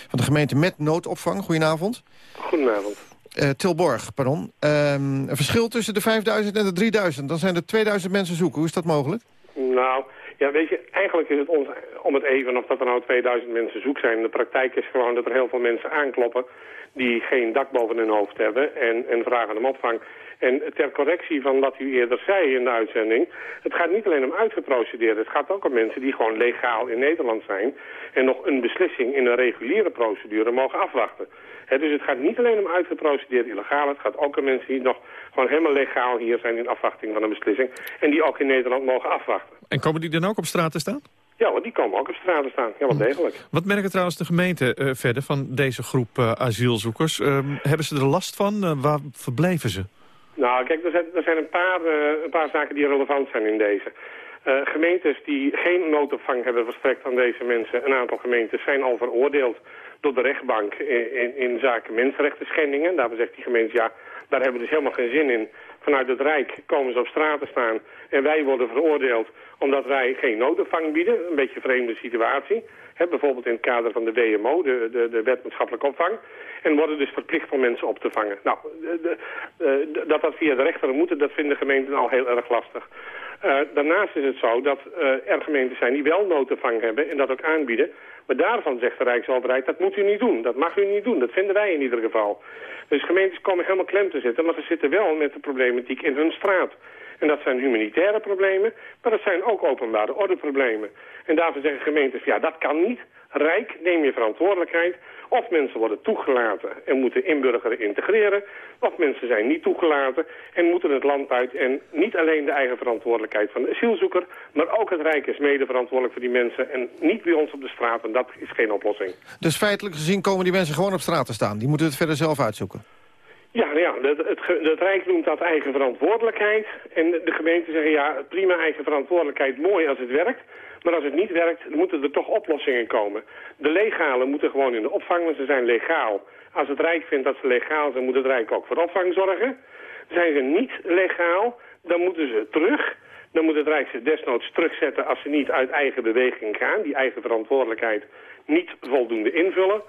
van de gemeente met noodopvang. Goedenavond. Goedenavond. Uh, Tilborg, pardon. Um, een verschil tussen de 5000 en de 3000. Dan zijn er 2000 mensen zoeken. Hoe is dat mogelijk? Nou, Ja, weet je, eigenlijk is het ons om het even of dat er nou 2000 mensen zoek zijn. De praktijk is gewoon dat er heel veel mensen aankloppen die geen dak boven hun hoofd hebben en, en vragen om opvang. En ter correctie van wat u eerder zei in de uitzending... het gaat niet alleen om uitgeprocedeerden. Het gaat ook om mensen die gewoon legaal in Nederland zijn... en nog een beslissing in een reguliere procedure mogen afwachten. Dus het gaat niet alleen om uitgeprocedeerde illegaal. Het gaat ook om mensen die nog gewoon helemaal legaal hier zijn... in afwachting van een beslissing. En die ook in Nederland mogen afwachten. En komen die dan ook op straat te staan? Ja, want die komen ook op straat te staan. Ja, wel degelijk. Wat merken trouwens de gemeente uh, verder van deze groep uh, asielzoekers? Uh, hebben ze er last van? waar verblijven ze? Nou, kijk, er zijn, er zijn een, paar, een paar zaken die relevant zijn in deze. Uh, gemeentes die geen noodopvang hebben verstrekt aan deze mensen... een aantal gemeentes zijn al veroordeeld door de rechtbank in, in, zaken mensenrechten schendingen. Daarvoor zegt die gemeente, ja, daar hebben we dus helemaal geen zin in. Vanuit het Rijk komen ze op straat te staan en wij worden veroordeeld omdat wij geen noodopvang bieden. Een beetje een vreemde situatie. Bijvoorbeeld in het kader van de WMO, de, de, de opvang. En worden dus verplicht om mensen op te vangen. Nou, de, de, dat dat via de rechter moet, dat vinden gemeenten al heel erg lastig. Uh, daarnaast is het zo dat uh, er gemeenten zijn die wel noodopvang hebben en dat ook aanbieden. Maar daarvan zegt de Rijksoverheid, dat moet u niet doen. Dat mag u niet doen. Dat vinden wij in ieder geval. Dus gemeentes komen helemaal klem te zitten, maar ze zitten wel met de problematiek in hun straat. En dat zijn humanitaire problemen, maar dat zijn ook openbare ordeproblemen. En daarvoor zeggen gemeentes, ja, dat kan niet. Rijk, neem je verantwoordelijkheid. Of mensen worden toegelaten en moeten inburgeren integreren. Of mensen zijn niet toegelaten en moeten het land uit. En niet alleen de eigen verantwoordelijkheid van de asielzoeker... maar ook het Rijk is mede verantwoordelijk voor die mensen. En niet bij ons op de straat, en dat is geen oplossing. Dus feitelijk gezien komen die mensen gewoon op straat te staan? Die moeten het verder zelf uitzoeken? Ja, ja het, het, het, Rijk noemt dat eigen verantwoordelijkheid. En de, de gemeenten zeggen, ja, prima eigen verantwoordelijkheid, mooi als het werkt. Maar als het niet werkt, moeten er toch oplossingen komen. De legalen moeten gewoon in de opvang, want ze zijn legaal. Als het Rijk vindt dat ze legaal zijn, moet het Rijk ook voor opvang zorgen. Zijn ze niet legaal, dan moeten ze terug. Dan moet het Rijk ze desnoods terugzetten als ze niet uit eigen beweging gaan. Die eigen verantwoordelijkheid niet voldoende invullen.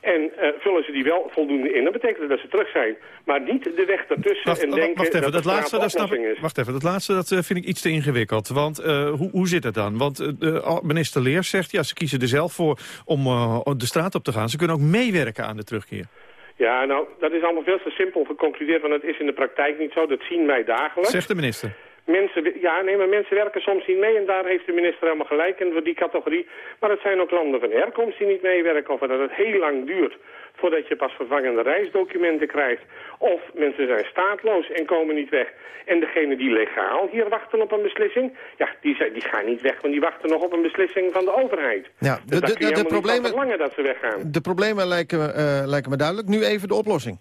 En uh, vullen ze die wel voldoende in, dan betekent dat ze terug zijn. Maar niet de weg ertussen wacht, en denken wacht even, dat, dat laatste, dat snap ik, Wacht even, dat laatste dat, uh, vind ik iets te ingewikkeld. Want uh, hoe, hoe zit het dan? Want minister Leers zegt, ja, ze kiezen er zelf voor om de straat op te gaan. Ze kunnen ook meewerken aan de terugkeer. Ja, nou, dat is allemaal veel te simpel geconcludeerd, want het is in de praktijk niet zo. Dat zien wij dagelijks. Zegt de minister. Mensen, ja, nee, maar mensen werken soms niet mee en daar heeft de minister helemaal gelijk in voor die categorie. Maar het zijn ook landen van herkomst die niet meewerken of dat het heel lang duurt voordat je pas vervangende reisdocumenten krijgt. Of mensen zijn staatloos en komen niet weg. En degene die legaal hier wachten op een beslissing, ja, die, zijn, die gaan niet weg, want die wachten nog op een beslissing van de overheid. Ja, de, dus de, de, de problemen, dat ze weggaan. De problemen lijken, uh, lijken me duidelijk. Nu even de oplossing.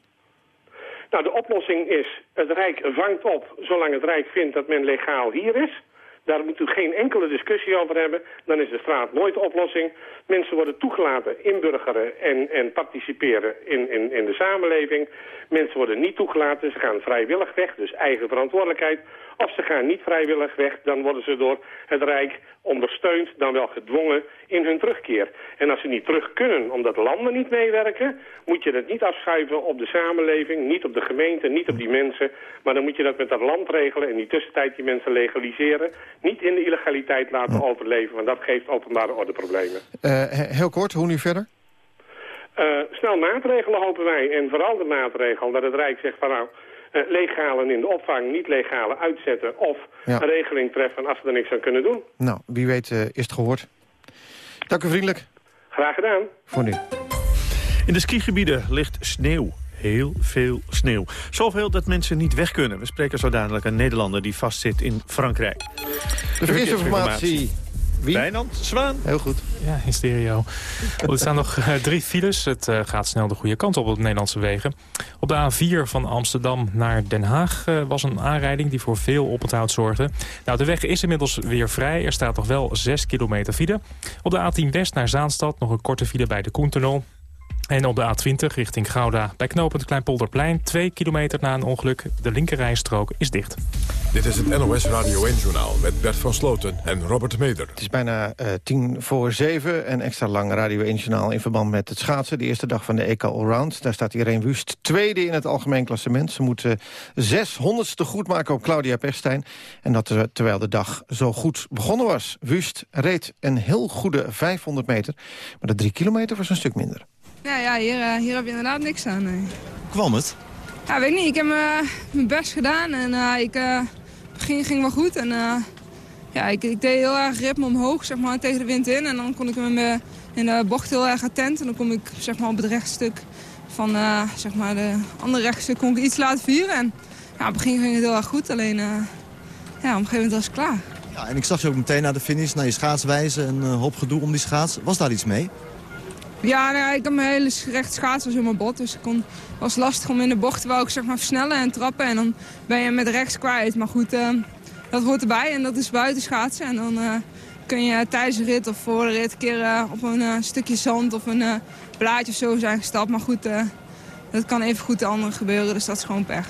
Nou, de oplossing is, het Rijk vangt op zolang het Rijk vindt dat men legaal hier is. Daar moet u geen enkele discussie over hebben. Dan is de straat nooit de oplossing. Mensen worden toegelaten inburgeren en, en participeren in, in, in de samenleving. Mensen worden niet toegelaten, ze gaan vrijwillig weg, dus eigen verantwoordelijkheid. Of ze gaan niet vrijwillig weg, dan worden ze door het Rijk ondersteund, dan wel gedwongen in hun terugkeer. En als ze niet terug kunnen omdat landen niet meewerken, moet je dat niet afschuiven op de samenleving, niet op de gemeente, niet op die mensen. Maar dan moet je dat met dat land regelen en in die tussentijd die mensen legaliseren. Niet in de illegaliteit laten overleven, want dat geeft openbare ordeproblemen. Uh, heel kort, hoe nu verder? Uh, snel maatregelen hopen wij. En vooral de maatregel dat het Rijk zegt van nou, legalen in de opvang, niet legale uitzetten of een regeling treffen als ze er niks aan kunnen doen. Nou, wie weet uh, is het gehoord. Dank u vriendelijk. Graag gedaan. Voor nu. In de skigebieden ligt sneeuw. Heel veel sneeuw. Zoveel dat mensen niet weg kunnen. We spreken zo dadelijk een Nederlander die vastzit in Frankrijk. De verkeersinformatie wie? Wijnand Zwaan. Heel goed. Ja, in stereo. er staan nog uh, drie files. Het uh, gaat snel de goede kant op op de Nederlandse wegen. Op de A4 van Amsterdam naar Den Haag uh, was een aanrijding die voor veel oponthoud zorgde. Nou, de weg is inmiddels weer vrij. Er staat nog wel 6 kilometer file. Op de A10 West naar Zaanstad nog een korte file bij de Koentunnel. En op de A20 richting Gouda bij knooppunt Kleinpolderplein... 2 kilometer na een ongeluk. De linkerrijstrook is dicht. Dit is het NOS Radio 1-journaal met Bert van Sloten en Robert Meder. Het is bijna uh, tien voor zeven. en extra lang Radio 1-journaal in verband met het schaatsen. De eerste dag van de EK Allround. Daar staat Irene Wust tweede in het algemeen klassement. Ze moet uh, zes honderdste goed maken op Claudia Pechstein. En dat uh, terwijl de dag zo goed begonnen was. Wust reed een heel goede 500 meter. Maar de drie kilometer was een stuk minder. Ja, ja hier, uh, hier heb je inderdaad niks aan. Nee. Kwam het? Ja, weet ik niet. Ik heb uh, mijn best gedaan en uh, ik ging, ging wel goed. En ja, ik, ik, deed heel erg ritme omhoog, zeg maar, tegen de wind in. En dan kon ik hem in, de bocht heel erg attent. En dan kom ik zeg maar, op het rechtstuk van zeg maar, de andere rechtstuk kon ik iets laten vieren. En ja, op het begin ging het heel erg goed, alleen ja, op een gegeven moment was het klaar. Ja, en ik zag je ook meteen naar de finish, naar je schaats wijzen en een hoop gedoe om die schaats. Was daar iets mee? Ja, nou, ik had mijn hele recht schaatsen in mijn bot. Dus het was lastig om in de bocht wou ik zeg maar versnellen en trappen. En dan ben je met rechts kwijt. Maar goed, uh, dat hoort erbij en dat is buiten schaatsen. En dan uh, kun je tijdens de rit of voor de rit een keer uh, op een stukje zand of een blaadje of zo zijn gestapt. Maar goed, dat kan even goed de andere gebeuren. Dus dat is gewoon pech.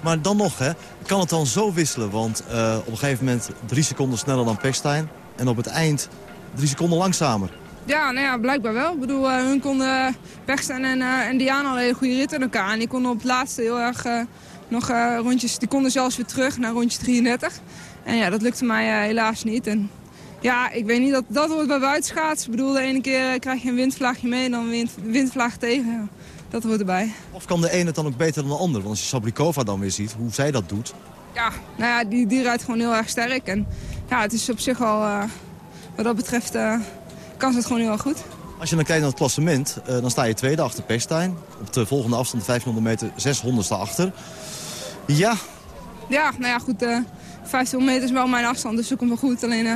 Maar dan nog, hè, kan het dan zo wisselen? Want op een gegeven moment drie seconden sneller dan Pechstein. En op het eind drie seconden langzamer. Ja, nou ja, blijkbaar wel. Ik bedoel, uh, hun konden Pechstein en, uh, en Diana al een hele goede rit in elkaar. En die konden op het laatste heel erg uh, nog rondjes... Die konden zelfs weer terug naar rondje 33. En ja, dat lukte mij helaas niet. En ja, ik weet niet, dat, dat hoort bij buitenschaats. Ik bedoel, de ene keer krijg je een windvlaagje mee en dan een windvlaag tegen. Dat hoort erbij. Of kan de ene het dan ook beter dan de ander? Want als je Sablikova dan weer ziet, hoe zij dat doet... Ja, nou ja, die, die rijdt gewoon heel erg sterk. En ja, het is op zich al, wat dat betreft kan ze het gewoon heel erg goed. Als je dan kijkt naar het klassement, uh, dan sta je tweede achter Pechstein. Op de volgende afstand, 1500 meter, 600ste achter. Ja. Ja, nou ja, goed. Uh, eh, 1500 meter is wel mijn afstand, dus dat komt wel goed. Alleen, uh,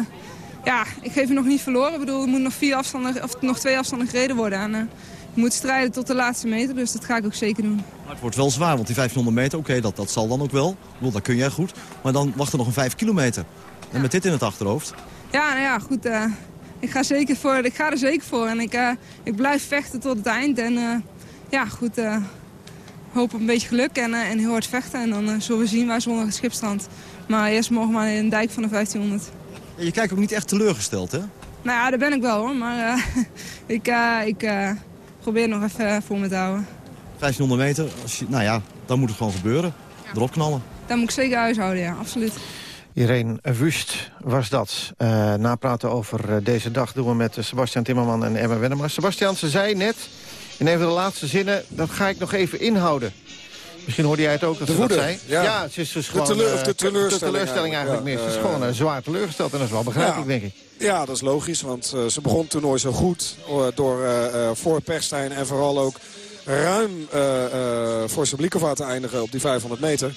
ja, ik geef hem nog niet verloren. Ik bedoel, er moet nog, vier afstanden, of nog twee afstanden gereden worden. En, je moet strijden tot de laatste meter, dus dat ga ik ook zeker doen. Maar het wordt wel zwaar, want die 1500 meter, oké, okay, dat, dat zal dan ook wel. Ik bedoel, dat kun jij goed. Maar dan wacht er nog een 5 kilometer. En met dit in het achterhoofd. Ja, nou ja, goed ik ga, zeker voor, ik ga er zeker voor. En ik, uh, ik blijf vechten tot het eind. En uh, ja, goed, uh, hoop op een beetje geluk en, en heel hard vechten. En dan zullen we zien waar zondag het schip strandt. Maar eerst morgen maar in een dijk van de 1500. Ja, je kijkt ook niet echt teleurgesteld, hè? Nou ja, daar ben ik wel hoor. Maar ik, ik probeer nog even voor me te houden. 1500 meter, als je, nou ja, dan moet het gewoon gebeuren. Ja. Erop knallen. Dan moet ik zeker huishouden, ja, absoluut. Irene Wust was dat. Uh, napraten over uh, deze dag doen we met uh, Sebastian Timmerman en Emma Wennemar. Sebastian, ze zei net in een van de laatste zinnen... dat ga ik nog even inhouden. Misschien hoorde jij het ook dat de ze woede, dat zei. Ja. ja, het is dus gewoon... De, teleur, de teleurstelling, de teleurstelling eigenlijk ja, mis. Het is gewoon zwaar teleurgesteld en dat is wel begrijpelijk, denk ik. Ja, dat is logisch, want ze begon het toernooi zo goed... door voor Perstijn en vooral ook ruim voor Sablikova te eindigen op die 500 meter...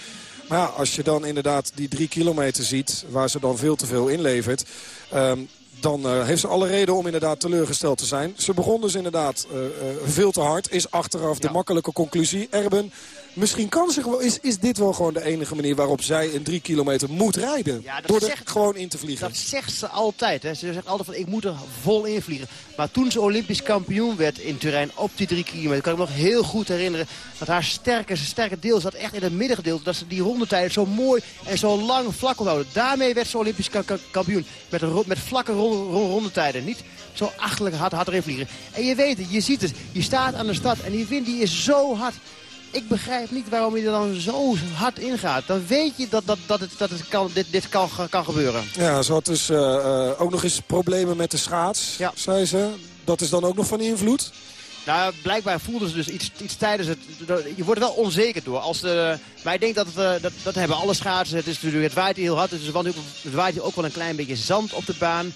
Maar ja, als je dan inderdaad die drie kilometer ziet... waar ze dan veel te veel inlevert... Um, dan uh, heeft ze alle reden om inderdaad teleurgesteld te zijn. Ze begon dus inderdaad uh, uh, veel te hard. Is achteraf de makkelijke conclusie. Erben, misschien kan ze gewoon, is, is dit wel gewoon de enige manier waarop zij een drie kilometer moet rijden. Ja, door er zegt, gewoon in te vliegen. Dat zegt ze altijd. Hè. Ze zegt altijd van ik moet er vol in vliegen. Maar toen ze Olympisch kampioen werd in Turijn op die drie kilometer... kan ik me nog heel goed herinneren dat haar sterke, sterke deel zat echt in het middengedeelte. Dat ze die rondetijden zo mooi en zo lang vlak kon houden. Daarmee werd ze Olympisch ka kampioen. Met, met vlakke rondetijden. Niet zo achterlijk hard, hard erin vliegen. En je weet het, je ziet het. Je staat aan de stad en die wind die is zo hard ik begrijp niet waarom je er dan zo hard ingaat. Dan weet je dat, dat, dat, het, dat het kan, dit, dit kan, kan gebeuren. Ja, ze had dus uh, uh, ook nog eens problemen met de schaats, ja. zei ze. Dat is dan ook nog van invloed? Nou, blijkbaar voelden ze dus iets, iets tijdens het... Je wordt er wel onzeker door. Als de, maar ik denk dat, het, dat dat hebben alle schaatsen. Het, is, het waait heel hard, dus het waait hier ook wel een klein beetje zand op de baan.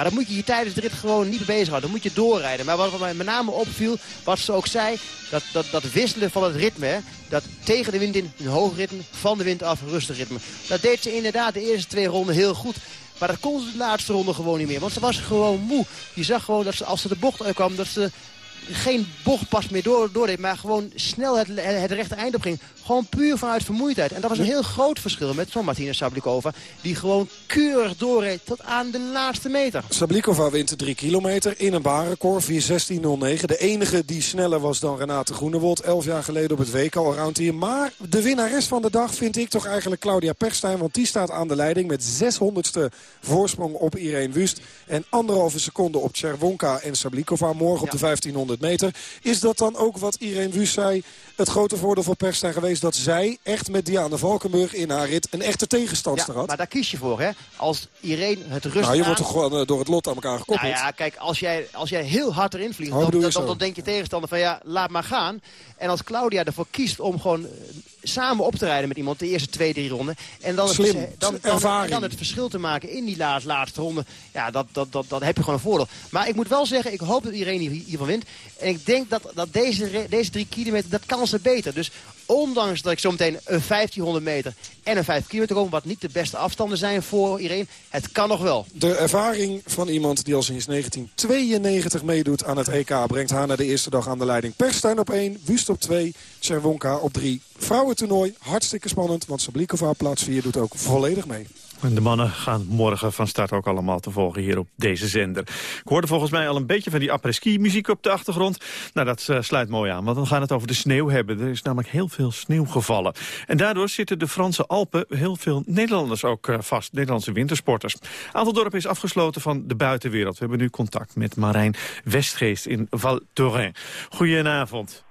Maar dan moet je je tijdens de rit gewoon niet bezighouden. Dan moet je doorrijden. Maar wat mij met name opviel, wat ze ook zei... dat, dat, dat wisselen van het ritme. Dat tegen de wind in een hoog ritme, van de wind af rustig ritme. Dat deed ze inderdaad de eerste twee ronden heel goed. Maar dat kon ze de laatste ronde gewoon niet meer. Want ze was gewoon moe. Je zag gewoon dat ze, als ze de bocht uitkwam, dat ze geen bochtpas meer door, doordeed, maar gewoon snel het, het rechte eind op ging. Gewoon puur vanuit vermoeidheid. En dat was een heel groot verschil met zo'n Martina Sablikova. Die gewoon keurig doorreed tot aan de laatste meter. Sablikova wint de 3 kilometer in een baanrecord, 4.16.09. De enige die sneller was dan Renate Groenewold. Elf jaar geleden op het WK Allround hier. Maar de winnares van de dag vind ik toch eigenlijk Claudia Perstijn. Want die staat aan de leiding met 600ste voorsprong op Irene Wust. En anderhalve seconde op Cherwonka en Sablikova. Morgen op de 1500 meter. Is dat dan ook wat Irene Wust zei? Het grote voordeel voor Perstijn geweest dat zij echt met Diana Valkenburg in haar rit een echte tegenstander ja, had. maar daar kies je voor, hè? Als Irene het rustig Nou, je wordt toch gewoon eh, door het lot aan elkaar gekoppeld. Nou ja, kijk, als jij, als jij heel hard erin vliegt, Oh, dan, dan, dan, zo? dan denkt je tegenstander van ja, laat maar gaan. En als Claudia ervoor kiest om gewoon eh, samen op te rijden met iemand de eerste twee, drie ronden. En dan, Slim, het, dan, dan, dan het verschil te maken in die laatste, laatste ronde. Ja, dat, dat, dat, dat heb je gewoon een voordeel. Maar ik moet wel zeggen, ik hoop dat iedereen hier, hiervan wint. En ik denk dat, dat deze, deze drie kilometer, dat kan beter. Dus ondanks dat ik zometeen een 1500 meter en een 5 kilometer kom, wat niet de beste afstanden zijn voor iedereen, het kan nog wel. De ervaring van iemand die al sinds 1992 meedoet aan het EK... brengt haar naar de eerste dag aan de leiding. Perstijn op 1, Wust op 2, Cerwonka op 3. Vrouwentoernooi, hartstikke spannend, want Sablikova plaats 4 doet ook volledig mee. En de mannen gaan morgen van start ook allemaal te volgen hier op deze zender. Ik hoorde volgens mij al een beetje van die après-ski muziek op de achtergrond. Nou, dat eh, sluit mooi aan, want dan gaan het over de sneeuw hebben. Er is namelijk heel veel sneeuw gevallen. En daardoor zitten de Franse Alpen heel veel Nederlanders ook eh, vast. Nederlandse wintersporters. Aantal dorpen is afgesloten van de buitenwereld. We hebben nu contact met Marijn Westgeest in Val Thorens. Goedenavond.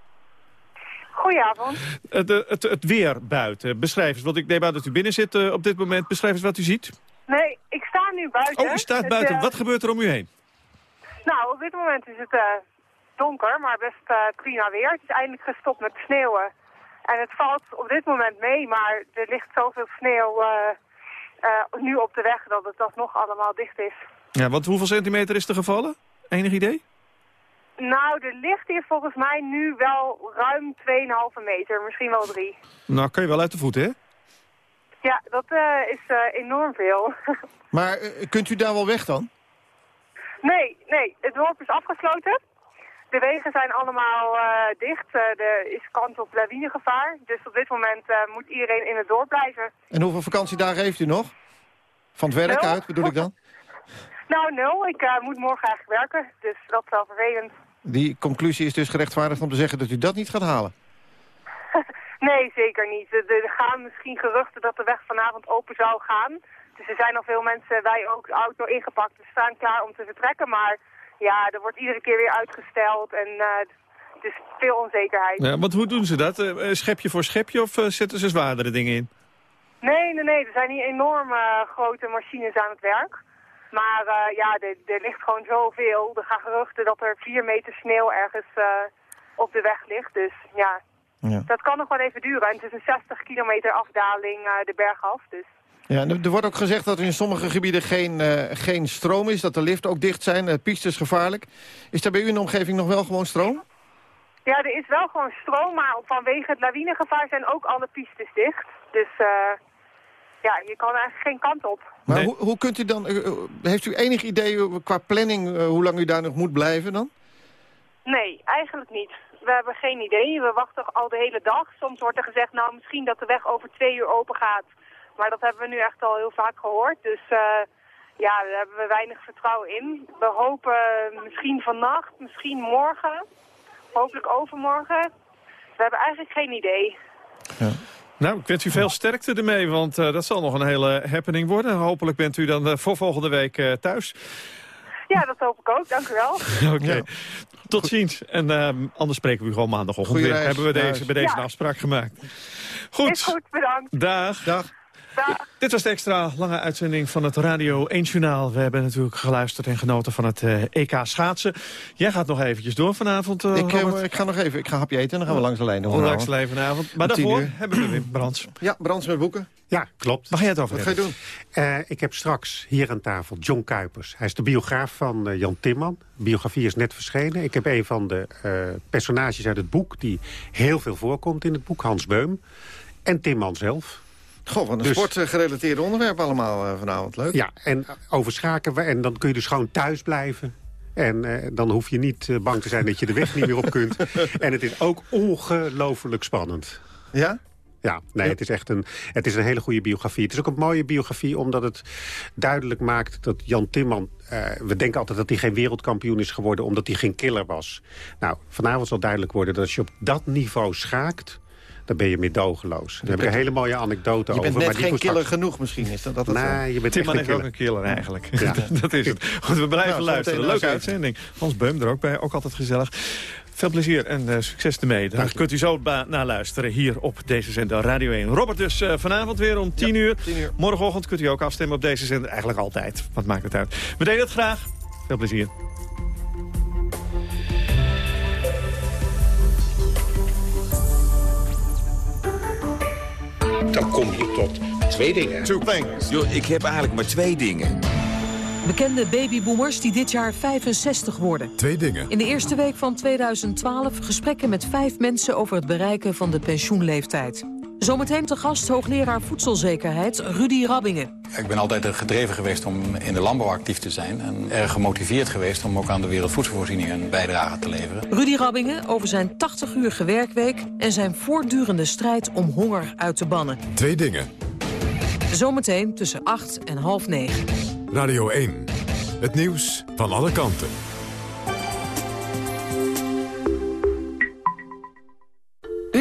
Goedenavond. Het, eh, het, het weer buiten. Beschrijf eens, want ik neem aan dat u binnen zit eh, op dit moment. Beschrijf eens wat u ziet. Nee, ik sta nu buiten. Oh, u staat Het, buiten. eh, Wat gebeurt er om u heen? Nou, op dit moment is het donker, maar best prima weer. Het is eindelijk gestopt met sneeuwen. En het valt op dit moment mee, maar er ligt zoveel sneeuw nu op de weg dat het alsnog allemaal dicht is. Ja, want hoeveel centimeter is er gevallen? Enig idee? Nou, er ligt hier volgens mij nu wel ruim 2,5 meter, misschien wel 3. Nou, kan je wel uit de voet, hè? Ja, dat eh, is eh, enorm veel. Maar eh, kunt u daar wel weg dan? Nee, nee, het dorp is afgesloten. De wegen zijn allemaal eh, dicht. Eh, er is kans op lawinegevaar. Dus op dit moment eh, moet iedereen in het dorp blijven. En hoeveel vakantiedagen heeft u nog? Van het werk Nul. uit bedoel ik dan? Nou, nul. Ik eh, moet morgen eigenlijk werken. Dus dat is wel vervelend. Die conclusie is dus gerechtvaardigd om te zeggen dat u dat niet gaat halen. Nee, zeker niet. Er, gaan misschien geruchten dat de weg vanavond open zou gaan. Dus er zijn al veel mensen, wij ook, de auto ingepakt. We staan klaar om te vertrekken. Maar ja, er wordt iedere keer weer uitgesteld. En eh het is veel onzekerheid. Ja, want hoe doen ze dat? Eh, eh, schepje voor schepje of zetten ze zwaardere dingen in? Nee, nee, nee. Er zijn hier enorme grote machines aan het werk. Maar eh, ja, er, er ligt gewoon zoveel. Er gaan geruchten dat er vier meter sneeuw ergens eh, op de weg ligt. Dus ja, Ja. dat kan nog wel even duren. En het is een 60 kilometer afdaling eh, de berg af. Dus Ja, er wordt ook gezegd dat er in sommige gebieden geen, geen stroom is. Dat de liften ook dicht zijn. De piste is gevaarlijk. Is daar bij u in de omgeving nog wel gewoon stroom? ja, er is wel gewoon stroom. Maar vanwege het lawinegevaar zijn ook alle pistes dicht. Dus eh, ja, je kan eigenlijk geen kant op. Maar hoe, hoe kunt u dan... eh, eh, heeft u enig idee eh, qua planning hoe lang u daar nog moet blijven dan? Nee, eigenlijk niet. We hebben geen idee. We wachten al de hele dag. Soms wordt er gezegd, nou misschien dat de weg over twee uur open gaat. Maar dat hebben we nu echt al heel vaak gehoord. Dus eh, ja, daar hebben we weinig vertrouwen in. We hopen misschien vannacht, misschien morgen. Hopelijk overmorgen. We hebben eigenlijk geen idee. Nou, ik wens u veel sterkte ermee, want eh, dat zal nog een hele happening worden. Hopelijk bent u dan eh, voor volgende week eh, thuis. Ja, dat hoop ik ook. Dank u wel. Oké. Tot ziens. En eh, anders spreken we u gewoon maandagochtend weer. Hebben we deze, bij deze Ja. afspraak gemaakt. Goed. Is goed, bedankt. Dag. Dag. Dit was de extra lange uitzending van het Radio 1 Journaal. We hebben natuurlijk geluisterd en genoten van het eh, EK schaatsen. Jij gaat nog eventjes door vanavond, eh, ik, eh, ik ga nog even, ik ga hapje eten en dan gaan we langs de lijn. Ondanks vanavond. de vanavond. Maar daarvoor uur. hebben we weer Brands. Ja, Brands met boeken. Ja, klopt. Waar ga je het over Wat ga je doen? Eh, ik heb straks hier aan tafel John Kuipers. Hij is de biograaf van Jan Timman. De biografie is net verschenen. Ik heb een van de eh, personages uit het boek... die heel veel voorkomt in het boek, Hans Beum. En Timman zelf. Goh, wat een Dus- sportgerelateerde onderwerp allemaal eh, vanavond. Leuk. Ja, en over schaken. we- En dan kun je dus gewoon thuis blijven. En eh, dan hoef je niet eh, bang te zijn dat je de weg niet meer op kunt. En het is ook ongelooflijk spannend. Ja? Ja, nee, het is echt een, het is een hele goede biografie. Het is ook een mooie biografie omdat het duidelijk maakt dat Jan Timman... Uh, we denken altijd dat hij geen wereldkampioen is geworden omdat hij geen killer was. Nou, vanavond zal duidelijk worden dat als je op dat niveau schaakt dan ben je meedogenloos. Daar heb ik een hele mooie anekdote over. Je bent net geen killer genoeg misschien, is dat, dat het Nee, je bent Timman echt is ook een killer eigenlijk. Ja. dat is het. Goed, we blijven Nou, luisteren. Leuke na uitzending. Hans Beum er ook bij, ook altijd gezellig. Veel plezier en uh, succes ermee. Daar kunt u zo naar luisteren hier op deze zender Radio 1. Robert dus uh, vanavond weer om 10 uur. 10 uur. Morgenochtend kunt u ook afstemmen op deze zender. Eigenlijk altijd. Wat maakt het uit. We deden het graag. Veel plezier. Dan kom je tot twee dingen. Two things. Yo, ik heb eigenlijk maar twee dingen. Bekende babyboomers die dit jaar 65 worden. Twee dingen. In de eerste week van 2012 gesprekken met vijf mensen over het bereiken van de pensioenleeftijd. Zometeen te gast hoogleraar voedselzekerheid Rudy Rabbingen. Ik ben altijd gedreven geweest om in de landbouw actief te zijn... en erg gemotiveerd geweest om ook aan de wereldvoedselvoorziening een bijdrage te leveren. Rudy Rabbingen over zijn 80-uurige werkweek... en zijn voortdurende strijd om honger uit te bannen. Twee dingen. Zometeen tussen 8 en half 9. Radio 1. Het nieuws van alle kanten.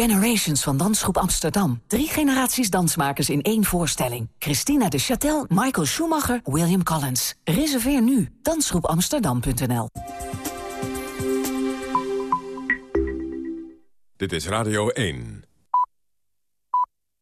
Generations van Dansgroep Amsterdam. Drie generaties dansmakers in één voorstelling. Christina de Châtel, Michael Schumacher, William Collins. Reserveer nu. Dansgroepamsterdam.nl Dit is Radio 1.